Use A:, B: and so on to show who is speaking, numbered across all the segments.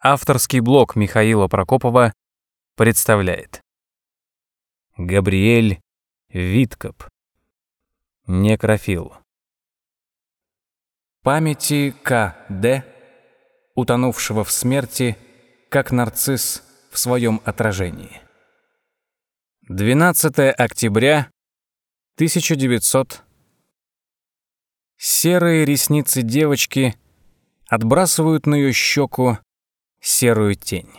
A: Авторский блог Михаила Прокопова представляет Габриэль Виткоп Некрофил Памяти К.Д., утонувшего в смерти, как нарцисс в своем отражении. 12 октября 1900 Серые ресницы девочки отбрасывают на ее щеку серую тень.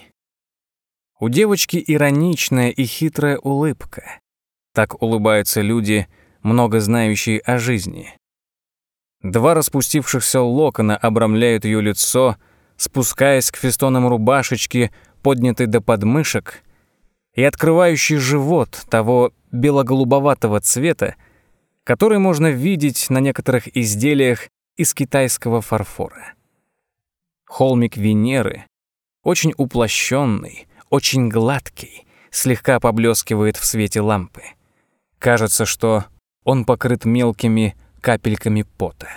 A: У девочки ироничная и хитрая улыбка. Так улыбаются люди, много знающие о жизни. Два распустившихся локона обрамляют ее лицо, спускаясь к фестонам рубашечки, поднятой до подмышек, и открывающий живот того бело-голубоватого цвета, который можно видеть на некоторых изделиях из китайского фарфора. Холмик Венеры очень уплощенный, очень гладкий, слегка поблескивает в свете лампы. Кажется, что он покрыт мелкими капельками пота.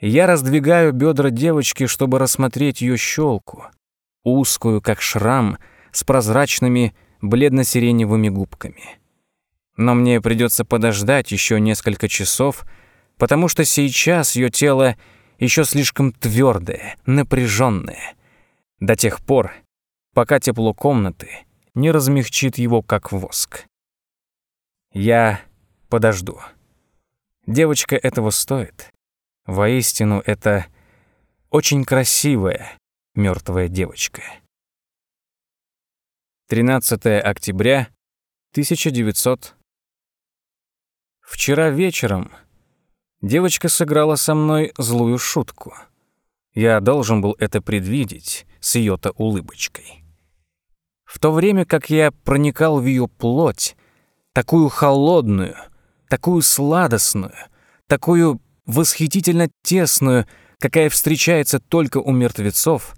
A: Я раздвигаю бедра девочки, чтобы рассмотреть ее щелку, узкую, как шрам, с прозрачными бледно-сиреневыми губками. Но мне придется подождать еще несколько часов, потому что сейчас ее тело еще слишком твердое, напряженное, до тех пор, пока тепло комнаты не размягчит его, как воск. Я подожду. Девочка этого стоит. Воистину, это очень красивая мертвая девочка. 13 октября 1900 Вчера вечером девочка сыграла со мной злую шутку. Я должен был это предвидеть с ее-то улыбочкой. В то время как я проникал в ее плоть, такую холодную, такую сладостную, такую восхитительно тесную, какая встречается только у мертвецов,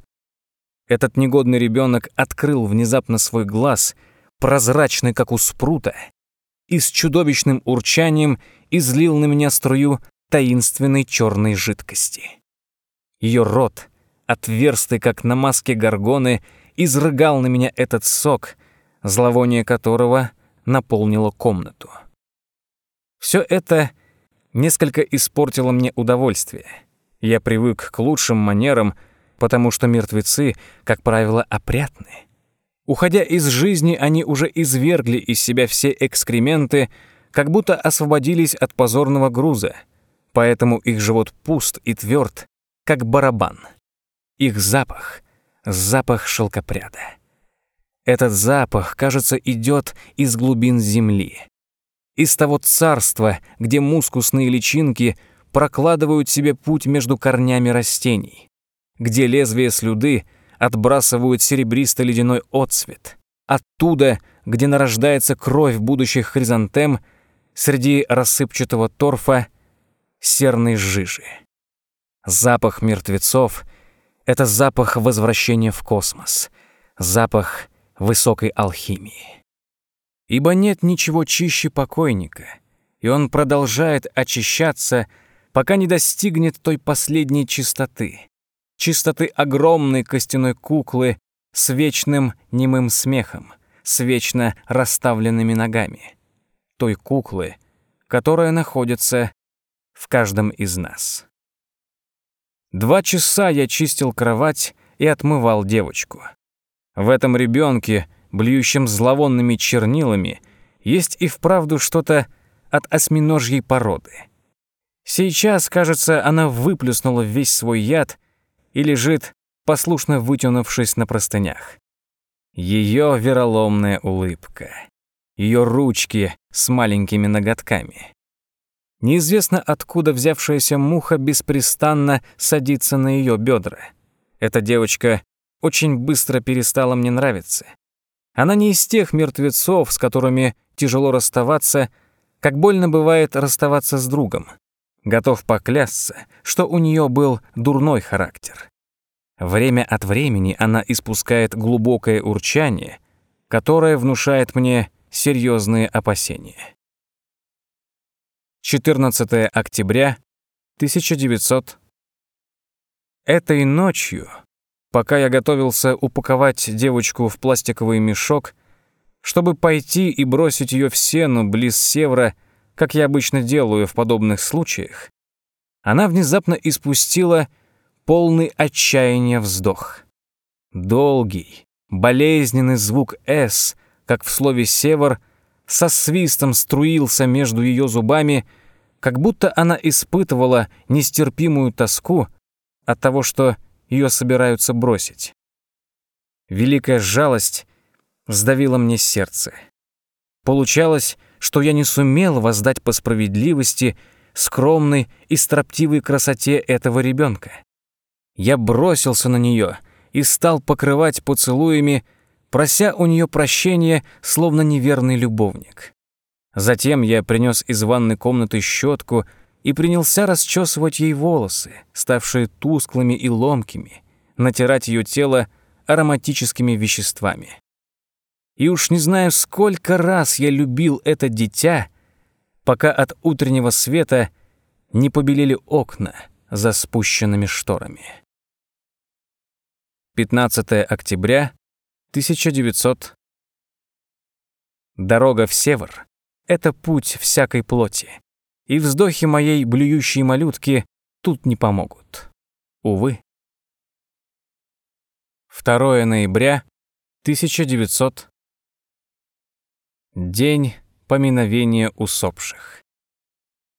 A: этот негодный ребенок открыл внезапно свой глаз, прозрачный, как у спрута, и с чудовищным урчанием излил на меня струю таинственной черной жидкости. Ее рот, отверстый, как на маске горгоны, изрыгал на меня этот сок, зловоние которого наполнило комнату. Все это несколько испортило мне удовольствие. Я привык к лучшим манерам, потому что мертвецы, как правило, опрятны. Уходя из жизни, они уже извергли из себя все экскременты, как будто освободились от позорного груза, поэтому их живот пуст и тверд, как барабан. Их запах — запах шелкопряда. Этот запах, кажется, идет из глубин земли. Из того царства, где мускусные личинки прокладывают себе путь между корнями растений, где лезвия слюды отбрасывают серебристо-ледяной отцвет, оттуда, где нарождается кровь будущих хризантем среди рассыпчатого торфа серной жижи. Запах мертвецов — это запах возвращения в космос, запах высокой алхимии. Ибо нет ничего чище покойника, и он продолжает очищаться, пока не достигнет той последней чистоты, чистоты огромной костяной куклы с вечным немым смехом, с вечно расставленными ногами, той куклы, которая находится в каждом из нас. Два часа я чистил кровать и отмывал девочку. В этом ребенке, блюющем зловонными чернилами, есть и вправду что-то от осьминожьей породы. Сейчас, кажется, она выплюснула весь свой яд и лежит, послушно вытянувшись на простынях. Ее вероломная улыбка, ее ручки с маленькими ноготками, Неизвестно откуда взявшаяся муха беспрестанно садится на ее бедра. Эта девочка очень быстро перестала мне нравиться. Она не из тех мертвецов, с которыми тяжело расставаться, как больно бывает расставаться с другом. Готов поклясться, что у нее был дурной характер. Время от времени она испускает глубокое урчание, которое внушает мне серьезные опасения. 14 октября 1900. Этой ночью Пока я готовился упаковать девочку в пластиковый мешок, чтобы пойти и бросить ее в сену близ севера, как я обычно делаю в подобных случаях, она внезапно испустила полный отчаяния вздох. Долгий, болезненный звук «С», как в слове «север», со свистом струился между ее зубами, как будто она испытывала нестерпимую тоску от того, что ее собираются бросить. Великая жалость сдавила мне сердце. Получалось, что я не сумел воздать по справедливости скромной и строптивой красоте этого ребенка. Я бросился на нее и стал покрывать поцелуями, прося у нее прощения, словно неверный любовник. Затем я принес из ванной комнаты щетку и принялся расчесывать ей волосы, ставшие тусклыми и ломкими, натирать ее тело ароматическими веществами. И уж не знаю, сколько раз я любил это дитя, пока от утреннего света не побелели окна за спущенными шторами. 15 октября 1900 Дорога в север — это путь всякой плоти, и вздохи моей блюющей малютки тут не помогут. Увы. 2 ноября 1900 День поминовения усопших.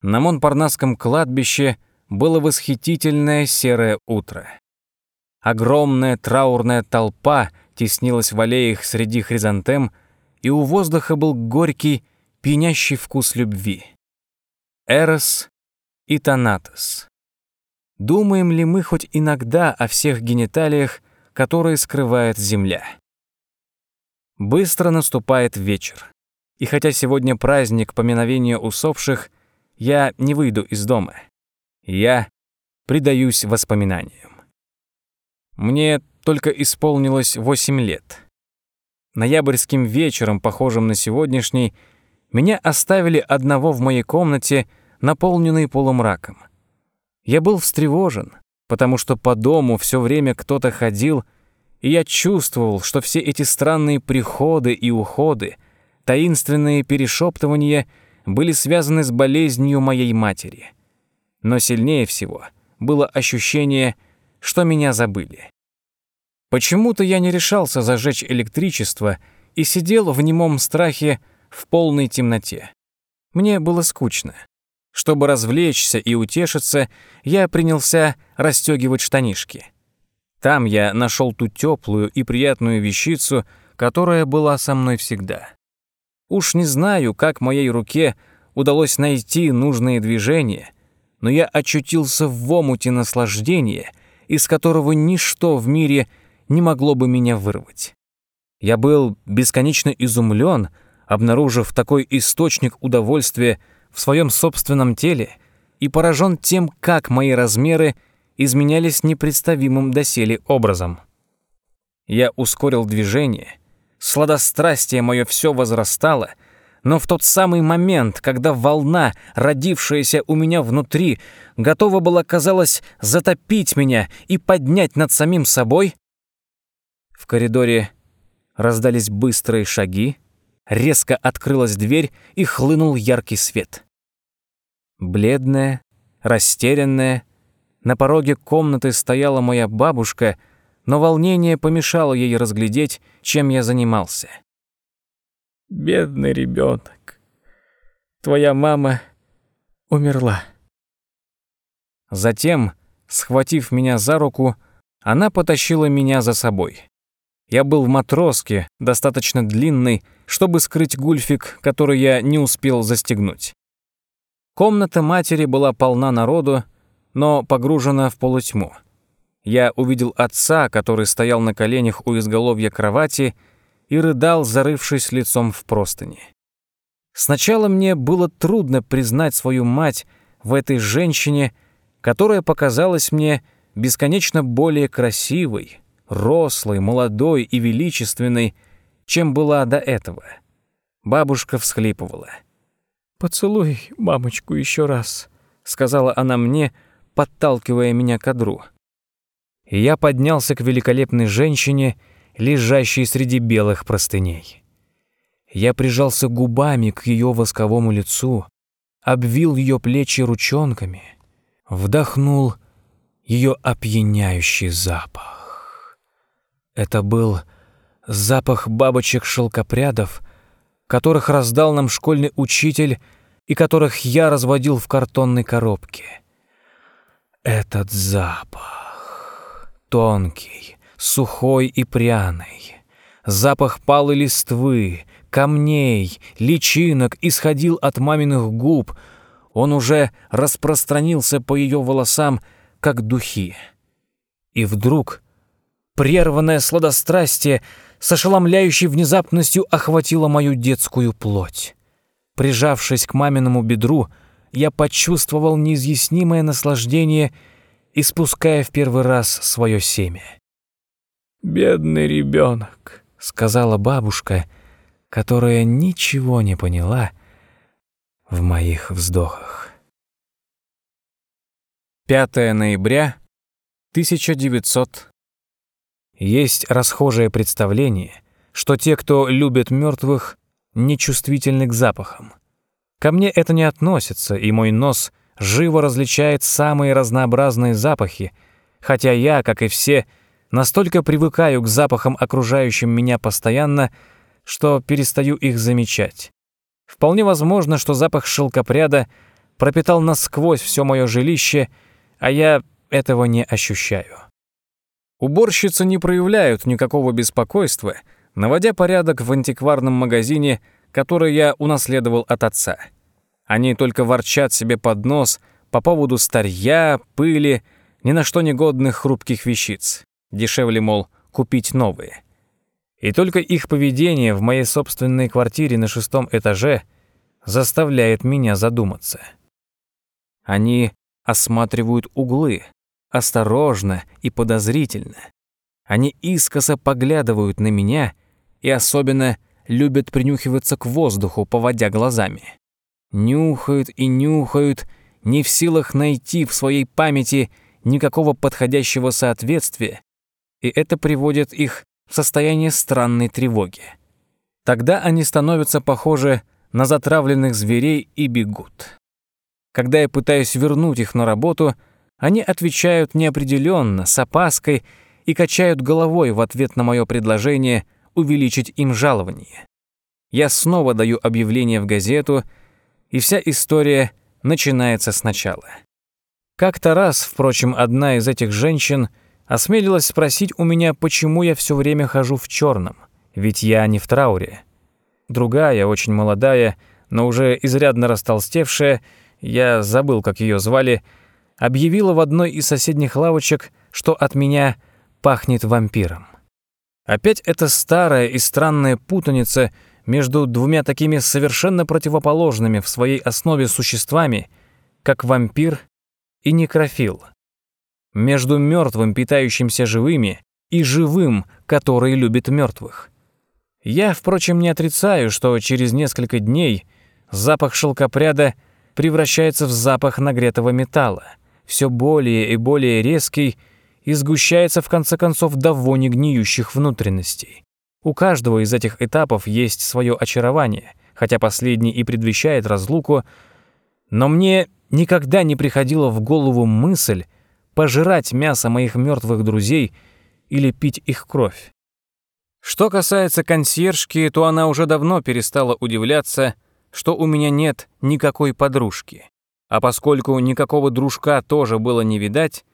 A: На Монпарнасском кладбище было восхитительное серое утро. Огромная траурная толпа теснилась в аллеях среди хризантем, и у воздуха был горький, пьянящий вкус любви. Эрос и Танатос. Думаем ли мы хоть иногда о всех гениталиях, которые скрывает земля? Быстро наступает вечер. И хотя сегодня праздник поминовения усопших, я не выйду из дома. Я предаюсь воспоминаниям. Мне только исполнилось восемь лет. Ноябрьским вечером, похожим на сегодняшний, меня оставили одного в моей комнате, наполненной полумраком. Я был встревожен, потому что по дому все время кто-то ходил, и я чувствовал, что все эти странные приходы и уходы — Таинственные перешептывания были связаны с болезнью моей матери. Но сильнее всего было ощущение, что меня забыли. Почему-то я не решался зажечь электричество и сидел в немом страхе в полной темноте. Мне было скучно. Чтобы развлечься и утешиться, я принялся расстегивать штанишки. Там я нашел ту теплую и приятную вещицу, которая была со мной всегда. Уж не знаю, как моей руке удалось найти нужные движения, но я очутился в омуте наслаждения, из которого ничто в мире не могло бы меня вырвать. Я был бесконечно изумлен, обнаружив такой источник удовольствия в своем собственном теле и поражен тем, как мои размеры изменялись непредставимым доселе образом. Я ускорил движение — Сладострастие мое все возрастало, но в тот самый момент, когда волна, родившаяся у меня внутри, готова была, казалось, затопить меня и поднять над самим собой, в коридоре раздались быстрые шаги, резко открылась дверь и хлынул яркий свет. Бледная, растерянная, на пороге комнаты стояла моя бабушка — но волнение помешало ей разглядеть, чем я занимался. «Бедный ребенок, твоя мама умерла». Затем, схватив меня за руку, она потащила меня за собой. Я был в матроске, достаточно длинной, чтобы скрыть гульфик, который я не успел застегнуть. Комната матери была полна народу, но погружена в полутьму я увидел отца, который стоял на коленях у изголовья кровати и рыдал, зарывшись лицом в простыни. Сначала мне было трудно признать свою мать в этой женщине, которая показалась мне бесконечно более красивой, рослой, молодой и величественной, чем была до этого. Бабушка всхлипывала. «Поцелуй мамочку еще раз», — сказала она мне, подталкивая меня к одру. я поднялся к великолепной женщине, лежащей среди белых простыней. Я прижался губами к ее восковому лицу, обвил ее плечи ручонками, вдохнул ее опьяняющий запах. Это был запах бабочек-шелкопрядов, которых раздал нам школьный учитель и которых я разводил в картонной коробке. Этот запах, тонкий, сухой и пряный, запах палой листвы, камней, личинок исходил от маминых губ, он уже распространился по ее волосам, как духи. И вдруг прерванное сладострастие с ошеломляющей внезапностью охватило мою детскую плоть. Прижавшись к маминому бедру, я почувствовал неизъяснимое наслаждение, испуская в первый раз свое семя. «Бедный ребенок», — сказала бабушка, которая ничего не поняла в моих вздохах. 5 ноября 1900 Есть расхожее представление, что те, кто любит мертвых, нечувствительны к запахам. Ко мне это не относится, и мой нос живо различает самые разнообразные запахи, хотя я, как и все, настолько привыкаю к запахам, окружающим меня постоянно, что перестаю их замечать. Вполне возможно, что запах шелкопряда пропитал насквозь все мое жилище, а я этого не ощущаю. Уборщицы не проявляют никакого беспокойства — наводя порядок в антикварном магазине, который я унаследовал от отца. Они только ворчат себе под нос по поводу старья, пыли, ни на что негодных хрупких вещиц. Дешевле, мол, купить новые. И только их поведение в моей собственной квартире на шестом этаже заставляет меня задуматься. Они осматривают углы, осторожно и подозрительно. Они искоса поглядывают на меня и особенно любят принюхиваться к воздуху, поводя глазами. Нюхают и нюхают, не в силах найти в своей памяти никакого подходящего соответствия, и это приводит их в состояние странной тревоги. Тогда они становятся похожи на затравленных зверей и бегут. Когда я пытаюсь вернуть их на работу, они отвечают неопределенно, с опаской и качают головой в ответ на мое предложение – увеличить им жалование. Я снова даю объявление в газету, и вся история начинается сначала. Как-то раз, впрочем, одна из этих женщин осмелилась спросить у меня, почему я все время хожу в черном, ведь я не в трауре. Другая, очень молодая, но уже изрядно растолстевшая, я забыл, как ее звали, объявила в одной из соседних лавочек, что от меня пахнет вампиром. Опять эта старая и странная путаница между двумя такими совершенно противоположными в своей основе существами, как вампир и некрофил. Между мертвым, питающимся живыми, и живым, который любит мертвых. Я, впрочем, не отрицаю, что через несколько дней запах шелкопряда превращается в запах нагретого металла, все более и более резкий и сгущается в конце концов до вони гниющих внутренностей. У каждого из этих этапов есть свое очарование, хотя последний и предвещает разлуку, но мне никогда не приходила в голову мысль пожирать мясо моих мертвых друзей или пить их кровь. Что касается консьержки, то она уже давно перестала удивляться, что у меня нет никакой подружки. А поскольку никакого дружка тоже было не видать,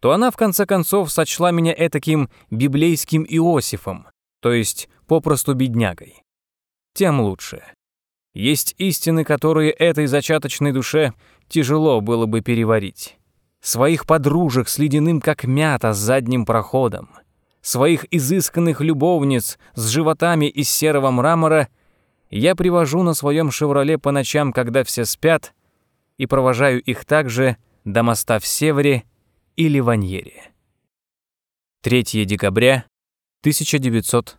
A: то она в конце концов сочла меня этаким библейским Иосифом, то есть попросту беднягой. Тем лучше. Есть истины, которые этой зачаточной душе тяжело было бы переварить. Своих подружек с ледяным как мята с задним проходом, своих изысканных любовниц с животами из серого мрамора я привожу на своем «Шевроле» по ночам, когда все спят, и провожаю их также до моста в Севере или Ваньере. 3 декабря 1900.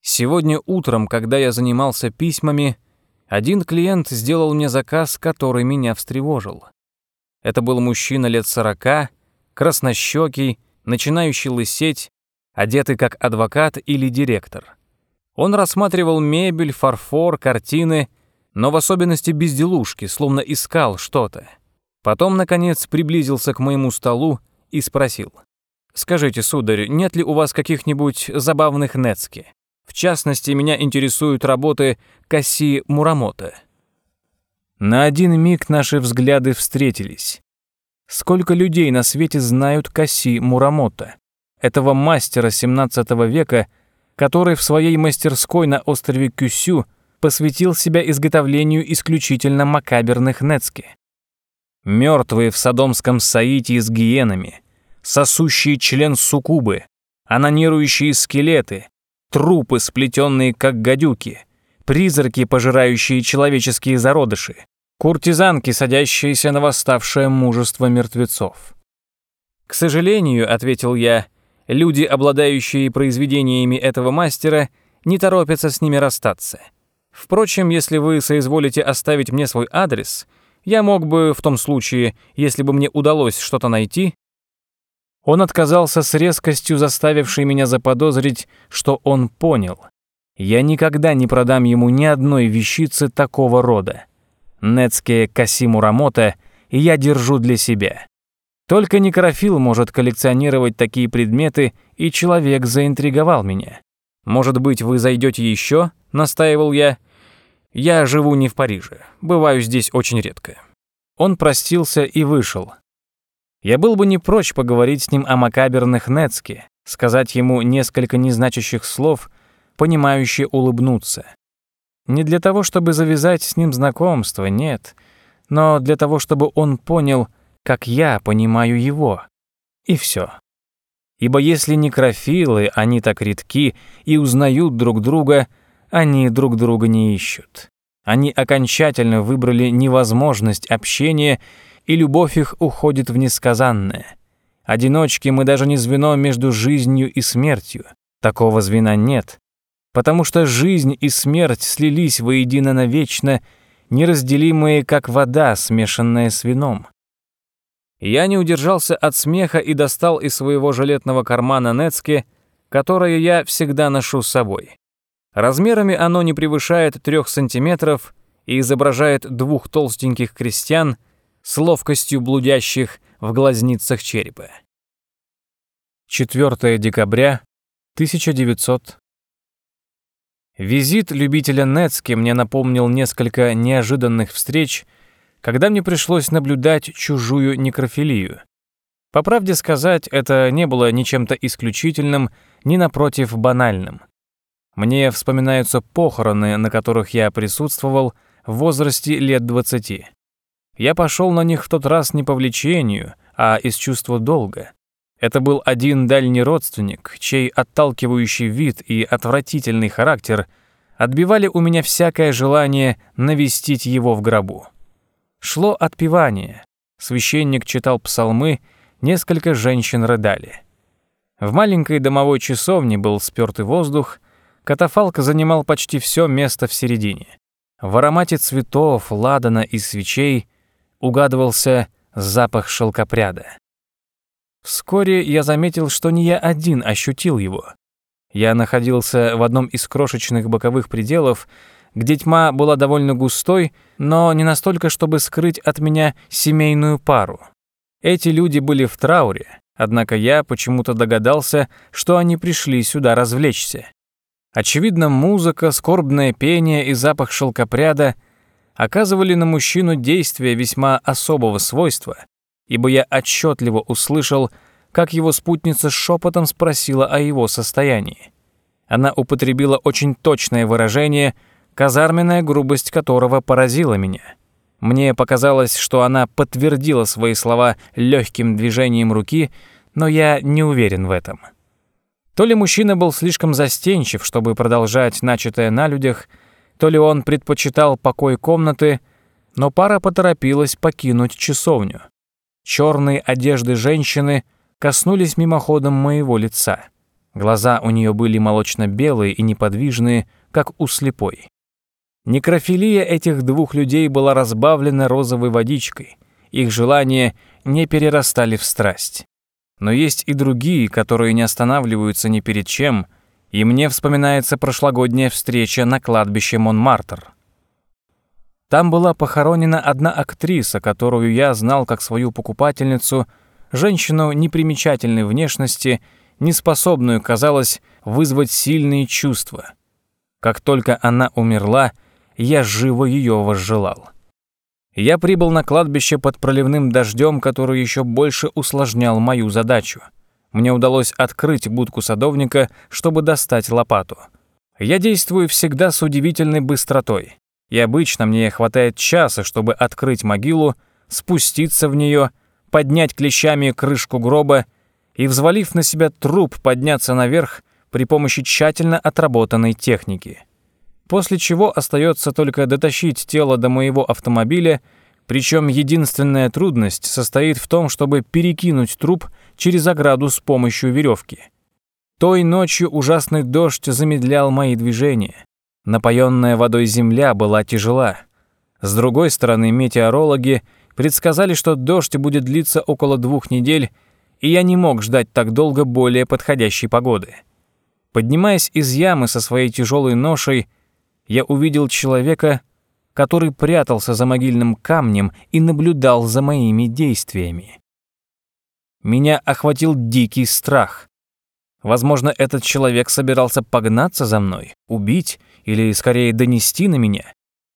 A: Сегодня утром, когда я занимался письмами, один клиент сделал мне заказ, который меня встревожил. Это был мужчина лет сорока, краснощекий, начинающий лысеть, одетый как адвокат или директор. Он рассматривал мебель, фарфор, картины, но в особенности безделушки, словно искал что-то. Потом, наконец, приблизился к моему столу и спросил. «Скажите, сударь, нет ли у вас каких-нибудь забавных нецки? В частности, меня интересуют работы Касси Мурамото». На один миг наши взгляды встретились. Сколько людей на свете знают Касси Мурамото, этого мастера 17 века, который в своей мастерской на острове Кюсю посвятил себя изготовлению исключительно макаберных нецки. Мертвые в садомском саите с гиенами, сосущие член суккубы, анонирующие скелеты, трупы, сплетенные как гадюки, призраки, пожирающие человеческие зародыши, куртизанки, садящиеся на восставшее мужество мертвецов. «К сожалению», — ответил я, — «люди, обладающие произведениями этого мастера, не торопятся с ними расстаться. Впрочем, если вы соизволите оставить мне свой адрес, я мог бы, в том случае, если бы мне удалось что-то найти...» Он отказался с резкостью, заставившей меня заподозрить, что он понял. Я никогда не продам ему ни одной вещицы такого рода. Нецкие Касиму Рамота я держу для себя. Только некрофил может коллекционировать такие предметы, и человек заинтриговал меня. Может быть, вы зайдете еще? настаивал я. Я живу не в Париже, бываю здесь очень редко. Он простился и вышел. Я был бы не прочь поговорить с ним о макаберных Нецке, сказать ему несколько незначащих слов, понимающе улыбнуться. Не для того, чтобы завязать с ним знакомство, нет, но для того, чтобы он понял, как я понимаю его. И все. Ибо если некрофилы, они так редки и узнают друг друга, они друг друга не ищут. Они окончательно выбрали невозможность общения, и любовь их уходит в несказанное. Одиночки мы даже не звено между жизнью и смертью. Такого звена нет. Потому что жизнь и смерть слились воедино навечно, неразделимые, как вода, смешанная с вином. Я не удержался от смеха и достал из своего жилетного кармана Нецке, которое я всегда ношу с собой. Размерами оно не превышает трех сантиметров и изображает двух толстеньких крестьян с ловкостью блудящих в глазницах черепа. 4 декабря 1900 Визит любителя Нецки мне напомнил несколько неожиданных встреч, когда мне пришлось наблюдать чужую некрофилию. По правде сказать, это не было ни чем-то исключительным, ни напротив банальным. Мне вспоминаются похороны, на которых я присутствовал в возрасте лет 20. Я пошел на них в тот раз не по влечению, а из чувства долга. Это был один дальний родственник, чей отталкивающий вид и отвратительный характер отбивали у меня всякое желание навестить его в гробу. Шло отпевание. Священник читал псалмы, несколько женщин рыдали. В маленькой домовой часовне был спёртый воздух, Катафалк занимал почти все место в середине. В аромате цветов, ладана и свечей угадывался запах шелкопряда. Вскоре я заметил, что не я один ощутил его. Я находился в одном из крошечных боковых пределов, где тьма была довольно густой, но не настолько, чтобы скрыть от меня семейную пару. Эти люди были в трауре, однако я почему-то догадался, что они пришли сюда развлечься. Очевидно, музыка, скорбное пение и запах шелкопряда оказывали на мужчину действие весьма особого свойства, ибо я отчетливо услышал, как его спутница шепотом спросила о его состоянии. Она употребила очень точное выражение, казарменная грубость которого поразила меня. Мне показалось, что она подтвердила свои слова легким движением руки, но я не уверен в этом. То ли мужчина был слишком застенчив, чтобы продолжать начатое на людях, то ли он предпочитал покой комнаты, но пара поторопилась покинуть часовню. Черные одежды женщины коснулись мимоходом моего лица. Глаза у нее были молочно-белые и неподвижные, как у слепой. Некрофилия этих двух людей была разбавлена розовой водичкой. Их желания не перерастали в страсть. Но есть и другие, которые не останавливаются ни перед чем, и мне вспоминается прошлогодняя встреча на кладбище Монмартр. Там была похоронена одна актриса, которую я знал как свою покупательницу, женщину непримечательной внешности, неспособную, казалось, вызвать сильные чувства. Как только она умерла, я живо ее возжелал. Я прибыл на кладбище под проливным дождем, который еще больше усложнял мою задачу. Мне удалось открыть будку садовника, чтобы достать лопату. Я действую всегда с удивительной быстротой. И обычно мне хватает часа, чтобы открыть могилу, спуститься в нее, поднять клещами крышку гроба и, взвалив на себя труп, подняться наверх при помощи тщательно отработанной техники после чего остается только дотащить тело до моего автомобиля, причем единственная трудность состоит в том, чтобы перекинуть труп через ограду с помощью веревки. Той ночью ужасный дождь замедлял мои движения. Напоенная водой земля была тяжела. С другой стороны, метеорологи предсказали, что дождь будет длиться около двух недель, и я не мог ждать так долго более подходящей погоды. Поднимаясь из ямы со своей тяжелой ношей, я увидел человека, который прятался за могильным камнем и наблюдал за моими действиями. Меня охватил дикий страх. Возможно, этот человек собирался погнаться за мной, убить или, скорее, донести на меня.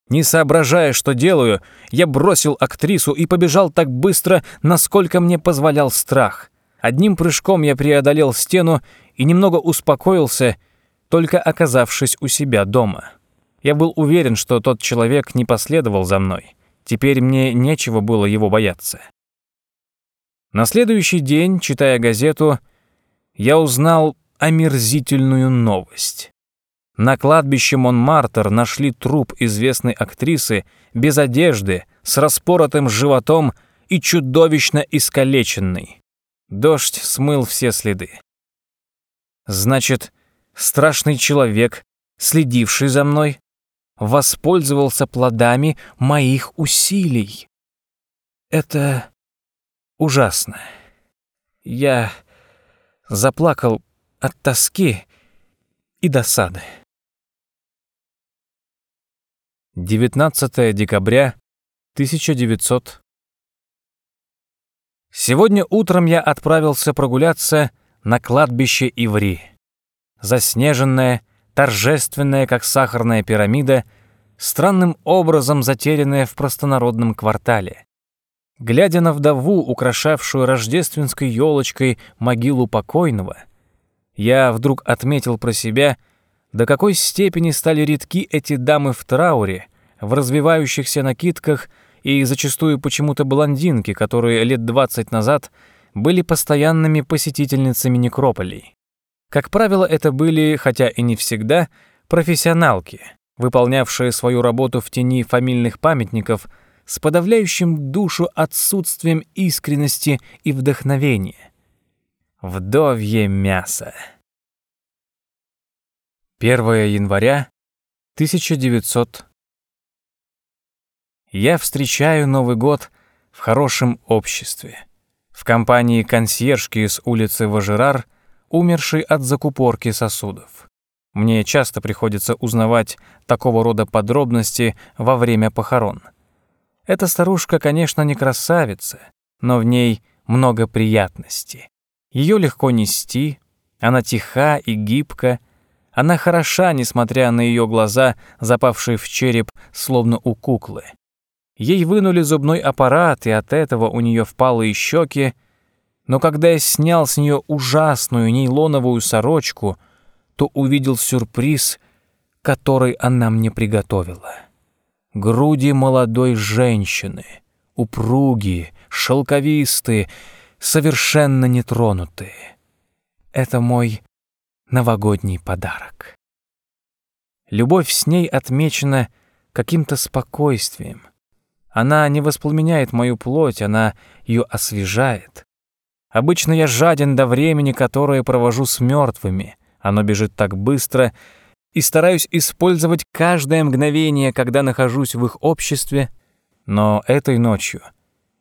A: Не соображая, что делаю, я бросил актрису и побежал так быстро, насколько мне позволял страх. Одним прыжком я преодолел стену и немного успокоился, только оказавшись у себя дома. Я был уверен, что тот человек не последовал за мной. Теперь мне нечего было его бояться. На следующий день, читая газету, я узнал омерзительную новость. На кладбище Монмартр нашли труп известной актрисы без одежды, с распоротым животом и чудовищно искалеченный. Дождь смыл все следы. Значит, страшный человек, следивший за мной, воспользовался плодами моих усилий. Это ужасно. Я заплакал от тоски и досады. 19 декабря 1900 Сегодня утром я отправился прогуляться на кладбище Иври. Заснеженное, торжественная, как сахарная пирамида, странным образом затерянная в простонародном квартале. Глядя на вдову, украшавшую рождественской елочкой могилу покойного, я вдруг отметил про себя, до какой степени стали редки эти дамы в трауре, в развивающихся накидках и зачастую почему-то блондинки, которые лет двадцать назад были постоянными посетительницами некрополей. Как правило, это были, хотя и не всегда, профессионалки, выполнявшие свою работу в тени фамильных памятников с подавляющим душу отсутствием искренности и вдохновения. Вдовье мясо. 1 января 1900 Я встречаю Новый год в хорошем обществе. В компании консьержки с улицы Важерар – умерший от закупорки сосудов. Мне часто приходится узнавать такого рода подробности во время похорон. Эта старушка, конечно, не красавица, но в ней много приятности. Ее легко нести, она тиха и гибка, она хороша, несмотря на ее глаза, запавшие в череп, словно у куклы. Ей вынули зубной аппарат, и от этого у нее впалые щеки, но когда я снял с нее ужасную нейлоновую сорочку, то увидел сюрприз, который она мне приготовила. Груди молодой женщины, упругие, шелковистые, совершенно нетронутые. Это мой новогодний подарок. Любовь с ней отмечена каким-то спокойствием. Она не воспламеняет мою плоть, она ее освежает. Обычно я жаден до времени, которое провожу с мертвыми. Оно бежит так быстро, и стараюсь использовать каждое мгновение, когда нахожусь в их обществе. Но этой ночью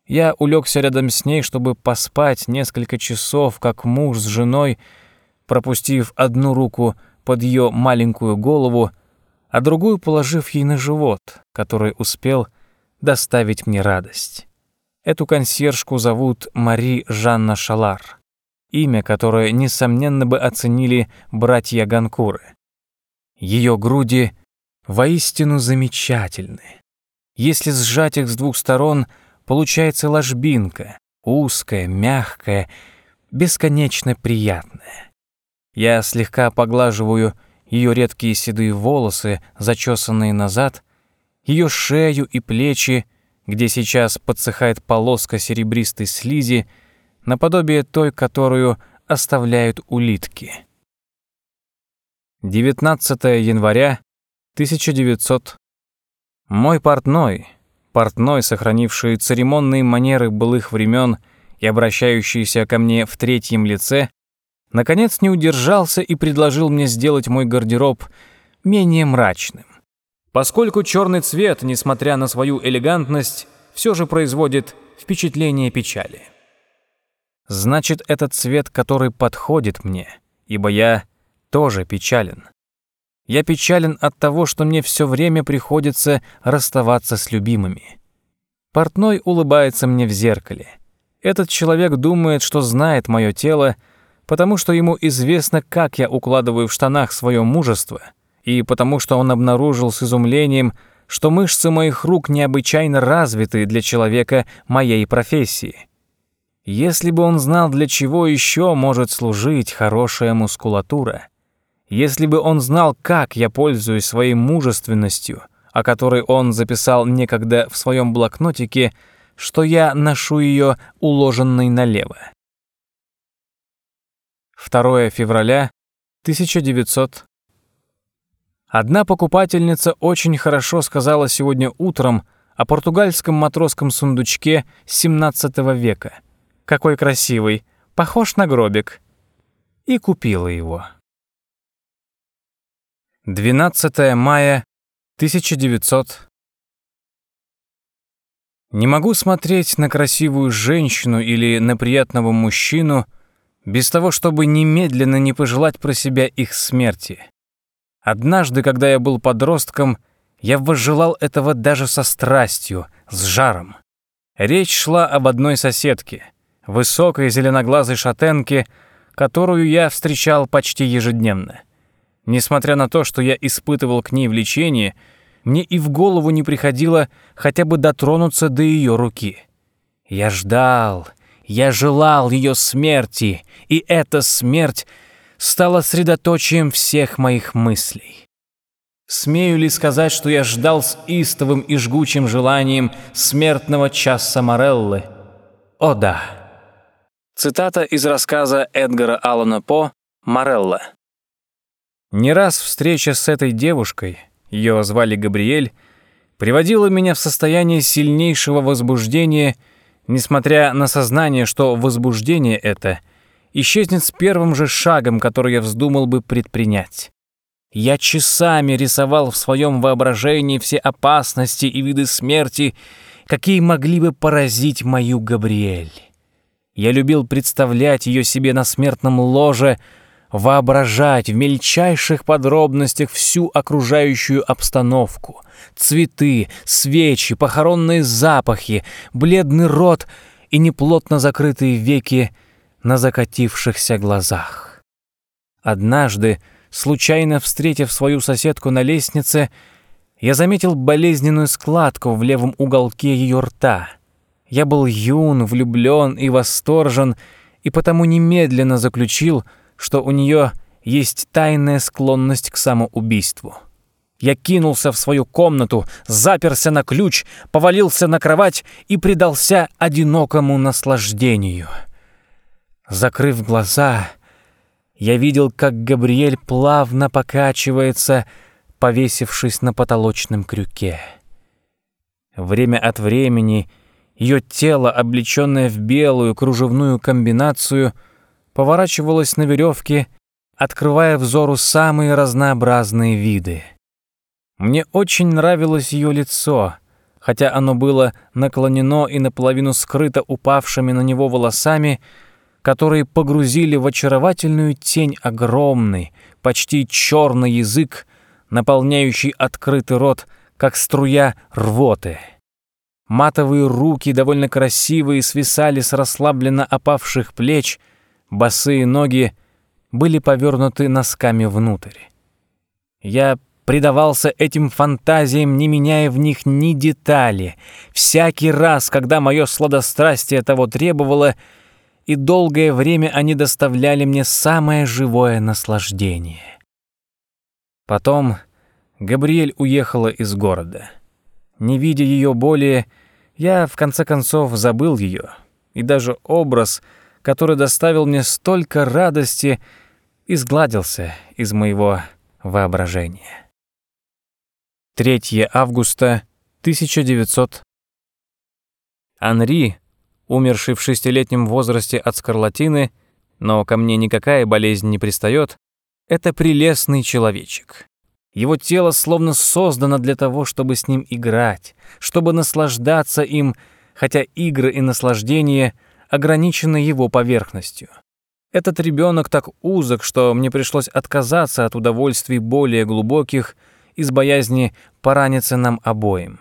A: Я улегся рядом с ней, чтобы поспать несколько часов, как муж с женой, пропустив одну руку под ее маленькую голову, а другую положив ей на живот, который успел доставить мне радость. Эту консьержку зовут Мари Жанна Шалар, имя, которое, несомненно, бы оценили братья Ганкуры. Ее груди воистину замечательны. Если сжать их с двух сторон, получается ложбинка, узкая, мягкая, бесконечно приятная. Я слегка поглаживаю ее редкие седые волосы, зачесанные назад, ее шею и плечи, где сейчас подсыхает полоска серебристой слизи, наподобие той, которую оставляют улитки. 19 января 1900. Мой портной, портной, сохранивший церемонные манеры былых времен и обращающийся ко мне в третьем лице, наконец не удержался и предложил мне сделать мой гардероб менее мрачным поскольку черный цвет, несмотря на свою элегантность, все же производит впечатление печали. Значит, этот цвет, который подходит мне, ибо я тоже печален. Я печален от того, что мне все время приходится расставаться с любимыми. Портной улыбается мне в зеркале. Этот человек думает, что знает мое тело, потому что ему известно, как я укладываю в штанах свое мужество — и потому что он обнаружил с изумлением, что мышцы моих рук необычайно развиты для человека моей профессии. Если бы он знал, для чего еще может служить хорошая мускулатура, если бы он знал, как я пользуюсь своей мужественностью, о которой он записал некогда в своем блокнотике, что я ношу ее уложенной налево. 2 февраля 1900 Одна покупательница очень хорошо сказала сегодня утром о португальском матросском сундучке XVII века. Какой красивый, похож на гробик. И купила его. 12 мая 1900 Не могу смотреть на красивую женщину или на приятного мужчину без того, чтобы немедленно не пожелать про себя их смерти. Однажды, когда я был подростком, я возжелал этого даже со страстью, с жаром. Речь шла об одной соседке, высокой зеленоглазой шатенке, которую я встречал почти ежедневно. Несмотря на то, что я испытывал к ней влечение, мне и в голову не приходило хотя бы дотронуться до ее руки. Я ждал, я желал ее смерти, и эта смерть — стало средоточием всех моих мыслей. Смею ли сказать, что я ждал с истовым и жгучим желанием смертного часа Мореллы? О да. Цитата из рассказа Эдгара Аллана По «Морелла». Не раз встреча с этой девушкой, ее звали Габриэль, приводила меня в состояние сильнейшего возбуждения, несмотря на сознание, что возбуждение это — исчезнет с первым же шагом, который я вздумал бы предпринять. Я часами рисовал в своем воображении все опасности и виды смерти, какие могли бы поразить мою Габриэль. Я любил представлять ее себе на смертном ложе, воображать в мельчайших подробностях всю окружающую обстановку, цветы, свечи, похоронные запахи, бледный рот и неплотно закрытые веки — на закатившихся глазах. Однажды, случайно встретив свою соседку на лестнице, я заметил болезненную складку в левом уголке ее рта. Я был юн, влюблен и восторжен, и потому немедленно заключил, что у нее есть тайная склонность к самоубийству. Я кинулся в свою комнату, заперся на ключ, повалился на кровать и предался одинокому наслаждению. Закрыв глаза, я видел, как Габриэль плавно покачивается, повесившись на потолочном крюке. Время от времени ее тело, облеченное в белую кружевную комбинацию, поворачивалось на веревке, открывая взору самые разнообразные виды. Мне очень нравилось ее лицо, хотя оно было наклонено и наполовину скрыто упавшими на него волосами, которые погрузили в очаровательную тень огромный, почти черный язык, наполняющий открытый рот, как струя рвоты. Матовые руки, довольно красивые, свисали с расслабленно опавших плеч, босые ноги были повернуты носками внутрь. Я предавался этим фантазиям, не меняя в них ни детали. Всякий раз, когда мое сладострастие того требовало, и долгое время они доставляли мне самое живое наслаждение. Потом Габриэль уехала из города. Не видя ее более, я в конце концов забыл ее, и даже образ, который доставил мне столько радости, изгладился из моего воображения. 3 августа 1900. Анри, умерший в шестилетнем возрасте от скарлатины, но ко мне никакая болезнь не пристает, это прелестный человечек. Его тело словно создано для того, чтобы с ним играть, чтобы наслаждаться им, хотя игры и наслаждение ограничены его поверхностью. Этот ребенок так узок, что мне пришлось отказаться от удовольствий более глубоких из боязни пораниться нам обоим.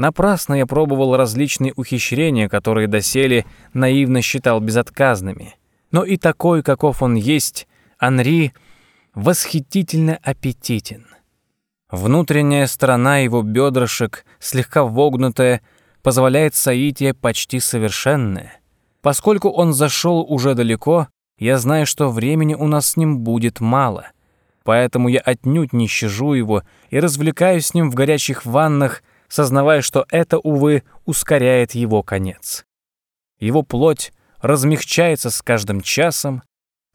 A: Напрасно я пробовал различные ухищрения, которые доселе наивно считал безотказными. Но и такой, каков он есть, Анри восхитительно аппетитен. Внутренняя сторона его бедрышек, слегка вогнутая, позволяет соитие почти совершенное. Поскольку он зашел уже далеко, я знаю, что времени у нас с ним будет мало — Поэтому я отнюдь не щажу его и развлекаюсь с ним в горячих ваннах, сознавая, что это, увы, ускоряет его конец. Его плоть размягчается с каждым часом,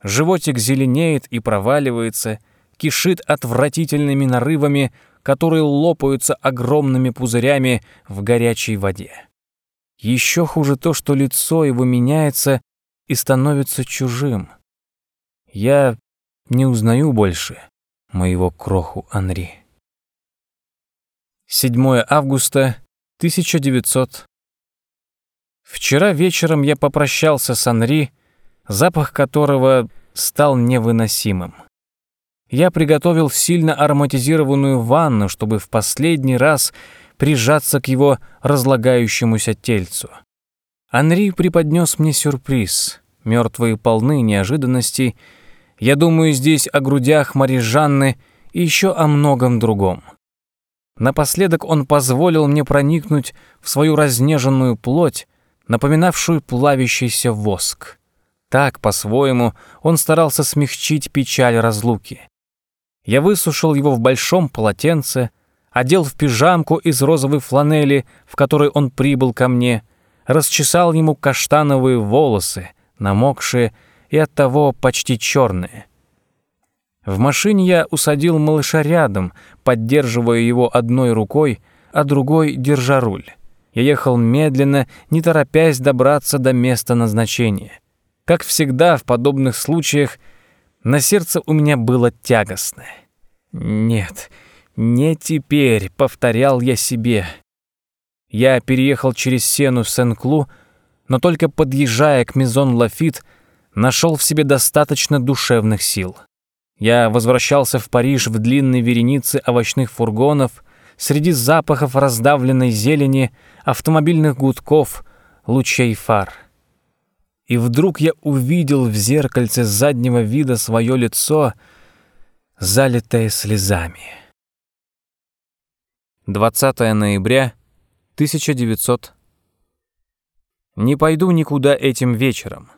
A: животик зеленеет и проваливается, кишит отвратительными нарывами, которые лопаются огромными пузырями в горячей воде. Еще хуже то, что лицо его меняется и становится чужим. Я не узнаю больше моего кроху Анри. 7 августа 1900. Вчера вечером я попрощался с Анри, запах которого стал невыносимым. Я приготовил сильно ароматизированную ванну, чтобы в последний раз прижаться к его разлагающемуся тельцу. Анри преподнес мне сюрприз. Мертвые полны неожиданностей, я думаю здесь о грудях Марии Жанны и еще о многом другом. Напоследок он позволил мне проникнуть в свою разнеженную плоть, напоминавшую плавящийся воск. Так, по-своему, он старался смягчить печаль разлуки. Я высушил его в большом полотенце, одел в пижамку из розовой фланели, в которой он прибыл ко мне, расчесал ему каштановые волосы, намокшие, и оттого почти черные. В машине я усадил малыша рядом, поддерживая его одной рукой, а другой держа руль. Я ехал медленно, не торопясь добраться до места назначения. Как всегда в подобных случаях, на сердце у меня было тягостное. «Нет, не теперь», — повторял я себе. Я переехал через Сену в Сен-Клу, но только подъезжая к Мизон Лафит, нашел в себе достаточно душевных сил. Я возвращался в Париж в длинной веренице овощных фургонов, среди запахов раздавленной зелени, автомобильных гудков, лучей фар. И вдруг я увидел в зеркальце заднего вида свое лицо, залитое слезами. 20 ноября 1900. Не пойду никуда этим вечером.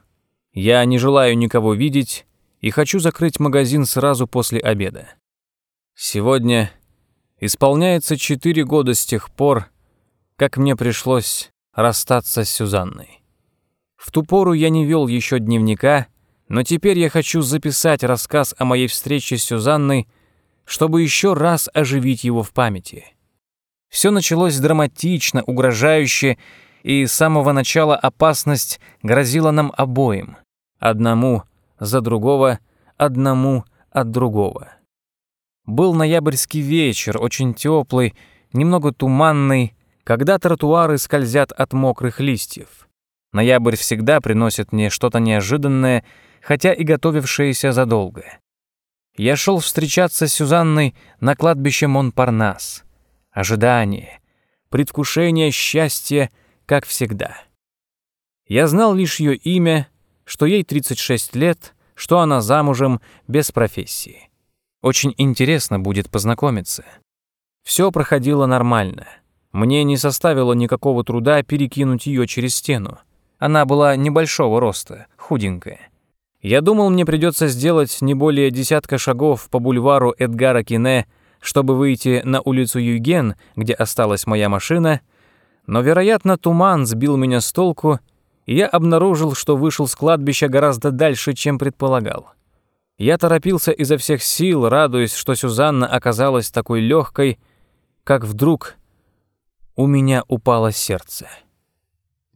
A: Я не желаю никого видеть и хочу закрыть магазин сразу после обеда. Сегодня исполняется четыре года с тех пор, как мне пришлось расстаться с Сюзанной. В ту пору я не вел еще дневника, но теперь я хочу записать рассказ о моей встрече с Сюзанной, чтобы еще раз оживить его в памяти. Все началось драматично, угрожающе, и с самого начала опасность грозила нам обоим. Одному за другого, одному от другого. Был ноябрьский вечер, очень теплый, немного туманный, когда тротуары скользят от мокрых листьев. Ноябрь всегда приносит мне что-то неожиданное, хотя и готовившееся задолго. Я шел встречаться с Сюзанной на кладбище Монпарнас. Ожидание, предвкушение счастья, как всегда. Я знал лишь ее имя, что ей 36 лет, что она замужем без профессии. Очень интересно будет познакомиться. Все проходило нормально. Мне не составило никакого труда перекинуть ее через стену. Она была небольшого роста, худенькая. Я думал, мне придется сделать не более десятка шагов по бульвару Эдгара Кине, чтобы выйти на улицу Юген, где осталась моя машина, но, вероятно, туман сбил меня с толку, я обнаружил, что вышел с кладбища гораздо дальше, чем предполагал. Я торопился изо всех сил, радуясь, что Сюзанна оказалась такой легкой, как вдруг у меня упало сердце.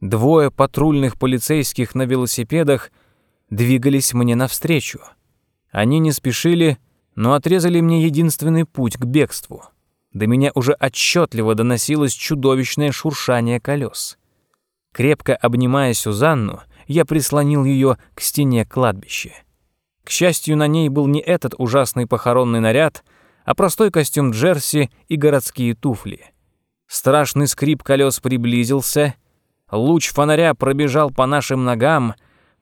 A: Двое патрульных полицейских на велосипедах двигались мне навстречу. Они не спешили, но отрезали мне единственный путь к бегству. До меня уже отчетливо доносилось чудовищное шуршание колес. Крепко обнимая Сюзанну, я прислонил ее к стене кладбища. К счастью, на ней был не этот ужасный похоронный наряд, а простой костюм джерси и городские туфли. Страшный скрип колес приблизился, луч фонаря пробежал по нашим ногам,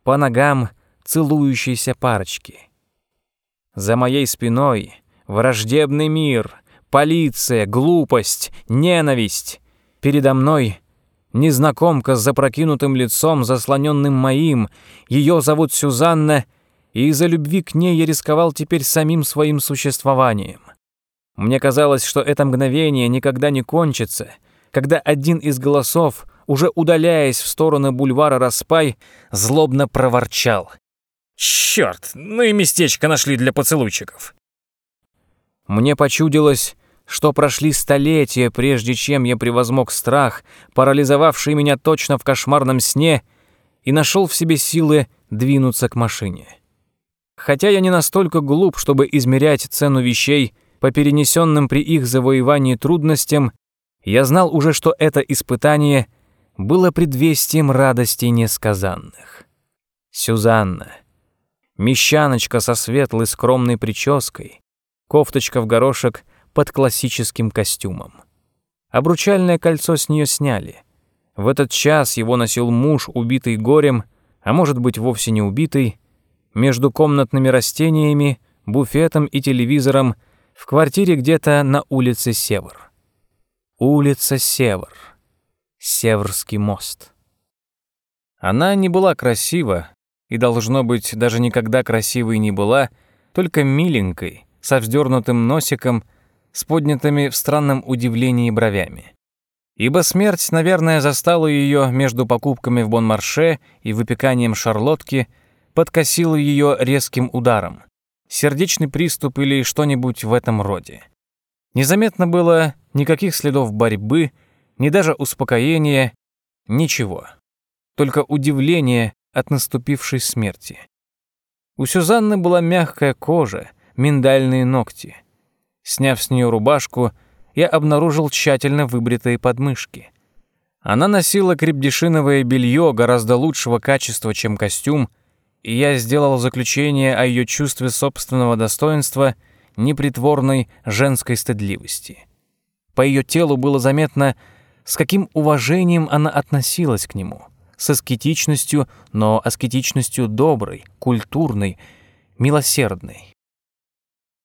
A: по ногам целующейся парочки. За моей спиной враждебный мир, полиция, глупость, ненависть. Передо мной незнакомка с запрокинутым лицом, заслоненным моим. Ее зовут Сюзанна, и из-за любви к ней я рисковал теперь самим своим существованием. Мне казалось, что это мгновение никогда не кончится, когда один из голосов, уже удаляясь в сторону бульвара Распай, злобно проворчал. «Чёрт, ну и местечко нашли для поцелуйчиков!» Мне почудилось, что прошли столетия, прежде чем я превозмог страх, парализовавший меня точно в кошмарном сне, и нашел в себе силы двинуться к машине. Хотя я не настолько глуп, чтобы измерять цену вещей по перенесенным при их завоевании трудностям, я знал уже, что это испытание было предвестием радостей несказанных. Сюзанна, мещаночка со светлой скромной прической, кофточка в горошек под классическим костюмом. Обручальное кольцо с нее сняли. В этот час его носил муж, убитый горем, а может быть вовсе не убитый, между комнатными растениями, буфетом и телевизором – в квартире где-то на улице Север. Улица Север. Северский мост. Она не была красива, и, должно быть, даже никогда красивой не была, только миленькой, со вздернутым носиком, с поднятыми в странном удивлении бровями. Ибо смерть, наверное, застала ее между покупками в Бонмарше и выпеканием шарлотки, подкосила ее резким ударом сердечный приступ или что-нибудь в этом роде. Незаметно было никаких следов борьбы, ни даже успокоения, ничего. Только удивление от наступившей смерти. У Сюзанны была мягкая кожа, миндальные ногти. Сняв с нее рубашку, я обнаружил тщательно выбритые подмышки. Она носила крепдешиновое белье гораздо лучшего качества, чем костюм, и я сделал заключение о ее чувстве собственного достоинства непритворной женской стыдливости. По ее телу было заметно, с каким уважением она относилась к нему, с аскетичностью, но аскетичностью доброй, культурной, милосердной.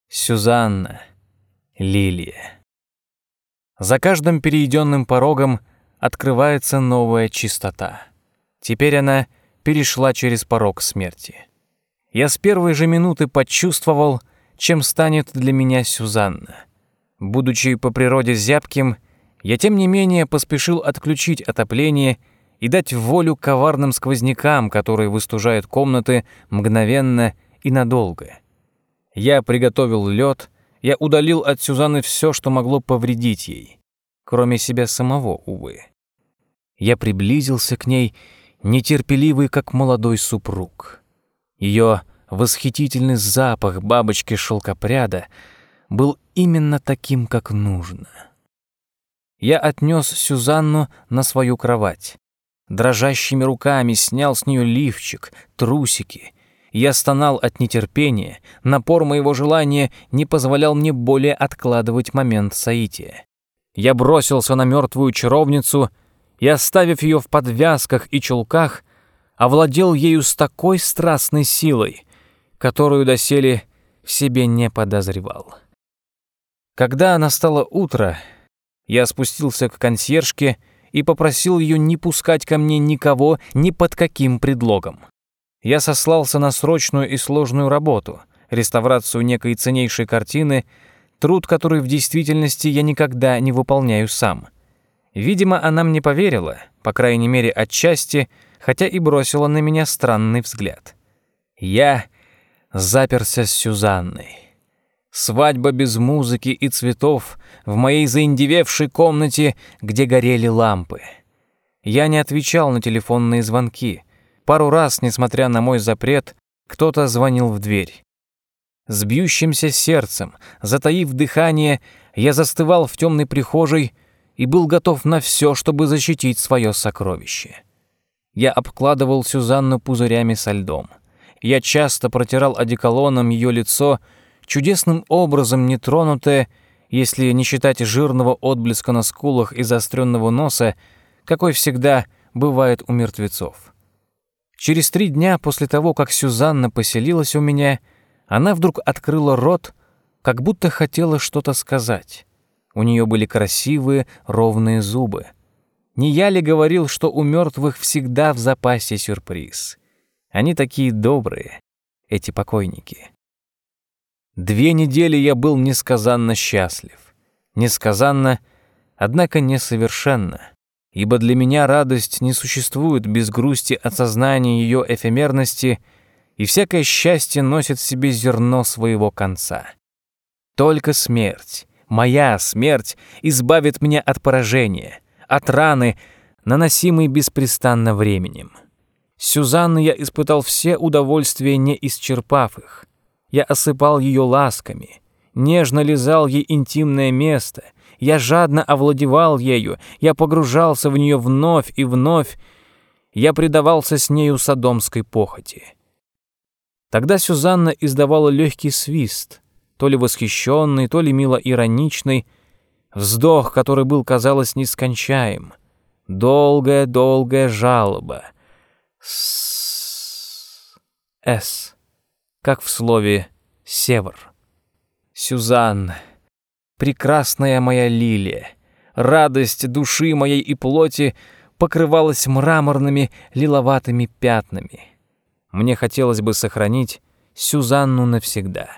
A: Сюзанна, Лилия. За каждым перейденным порогом открывается новая чистота. Теперь она — перешла через порог смерти. Я с первой же минуты почувствовал, чем станет для меня Сюзанна. Будучи по природе зябким, я тем не менее поспешил отключить отопление и дать волю коварным сквознякам, которые выстужают комнаты мгновенно и надолго. Я приготовил лед, я удалил от Сюзанны все, что могло повредить ей, кроме себя самого, увы. Я приблизился к ней нетерпеливый, как молодой супруг. Ее восхитительный запах бабочки шелкопряда был именно таким, как нужно. я отнес Сюзанну на свою кровать. Дрожащими руками снял с нее лифчик, трусики. Я стонал от нетерпения, напор моего желания не позволял мне более откладывать момент соития. Я бросился на мертвую чаровницу и, оставив ее в подвязках и чулках, овладел ею с такой страстной силой, которую доселе в себе не подозревал. Когда настало утро, я спустился к консьержке и попросил ее не пускать ко мне никого ни под каким предлогом. Я сослался на срочную и сложную работу, реставрацию некой ценнейшей картины, труд, который в действительности я никогда не выполняю сам. Видимо, она мне поверила, по крайней мере отчасти, хотя и бросила на меня странный взгляд. Я заперся с Сюзанной. Свадьба без музыки и цветов в моей заиндевевшей комнате, где горели лампы. Я не отвечал на телефонные звонки. Пару раз, несмотря на мой запрет, кто-то звонил в дверь. С бьющимся сердцем, затаив дыхание, я застывал в темной прихожей и был готов на все, чтобы защитить свое сокровище. Я обкладывал Сюзанну пузырями со льдом. Я часто протирал одеколоном ее лицо, чудесным образом нетронутое, если не считать жирного отблеска на скулах и заостренного носа, какой всегда бывает у мертвецов. Через три дня после того, как Сюзанна поселилась у меня, она вдруг открыла рот, как будто хотела что-то сказать. У нее были красивые, ровные зубы. Не я ли говорил, что у мертвых всегда в запасе сюрприз? Они такие добрые, эти покойники. Две недели я был несказанно счастлив. Несказанно, однако несовершенно, ибо для меня радость не существует без грусти от сознания ее эфемерности, и всякое счастье носит в себе зерно своего конца. Только смерть, моя смерть, избавит меня от поражения, от раны, наносимой беспрестанно временем. Сюзанны я испытал все удовольствия, не исчерпав их. Я осыпал ее ласками, нежно лизал ей интимное место, я жадно овладевал ею, я погружался в нее вновь и вновь, я предавался с нею садомской похоти. Тогда Сюзанна издавала легкий свист, то ли восхищенный, то ли мило ироничный, вздох, который был, казалось, нескончаем. Долгая-долгая жалоба. С. С. Как в слове «север». Сюзанн, прекрасная моя лилия, радость души моей и плоти покрывалась мраморными лиловатыми пятнами. Мне хотелось бы сохранить Сюзанну навсегда.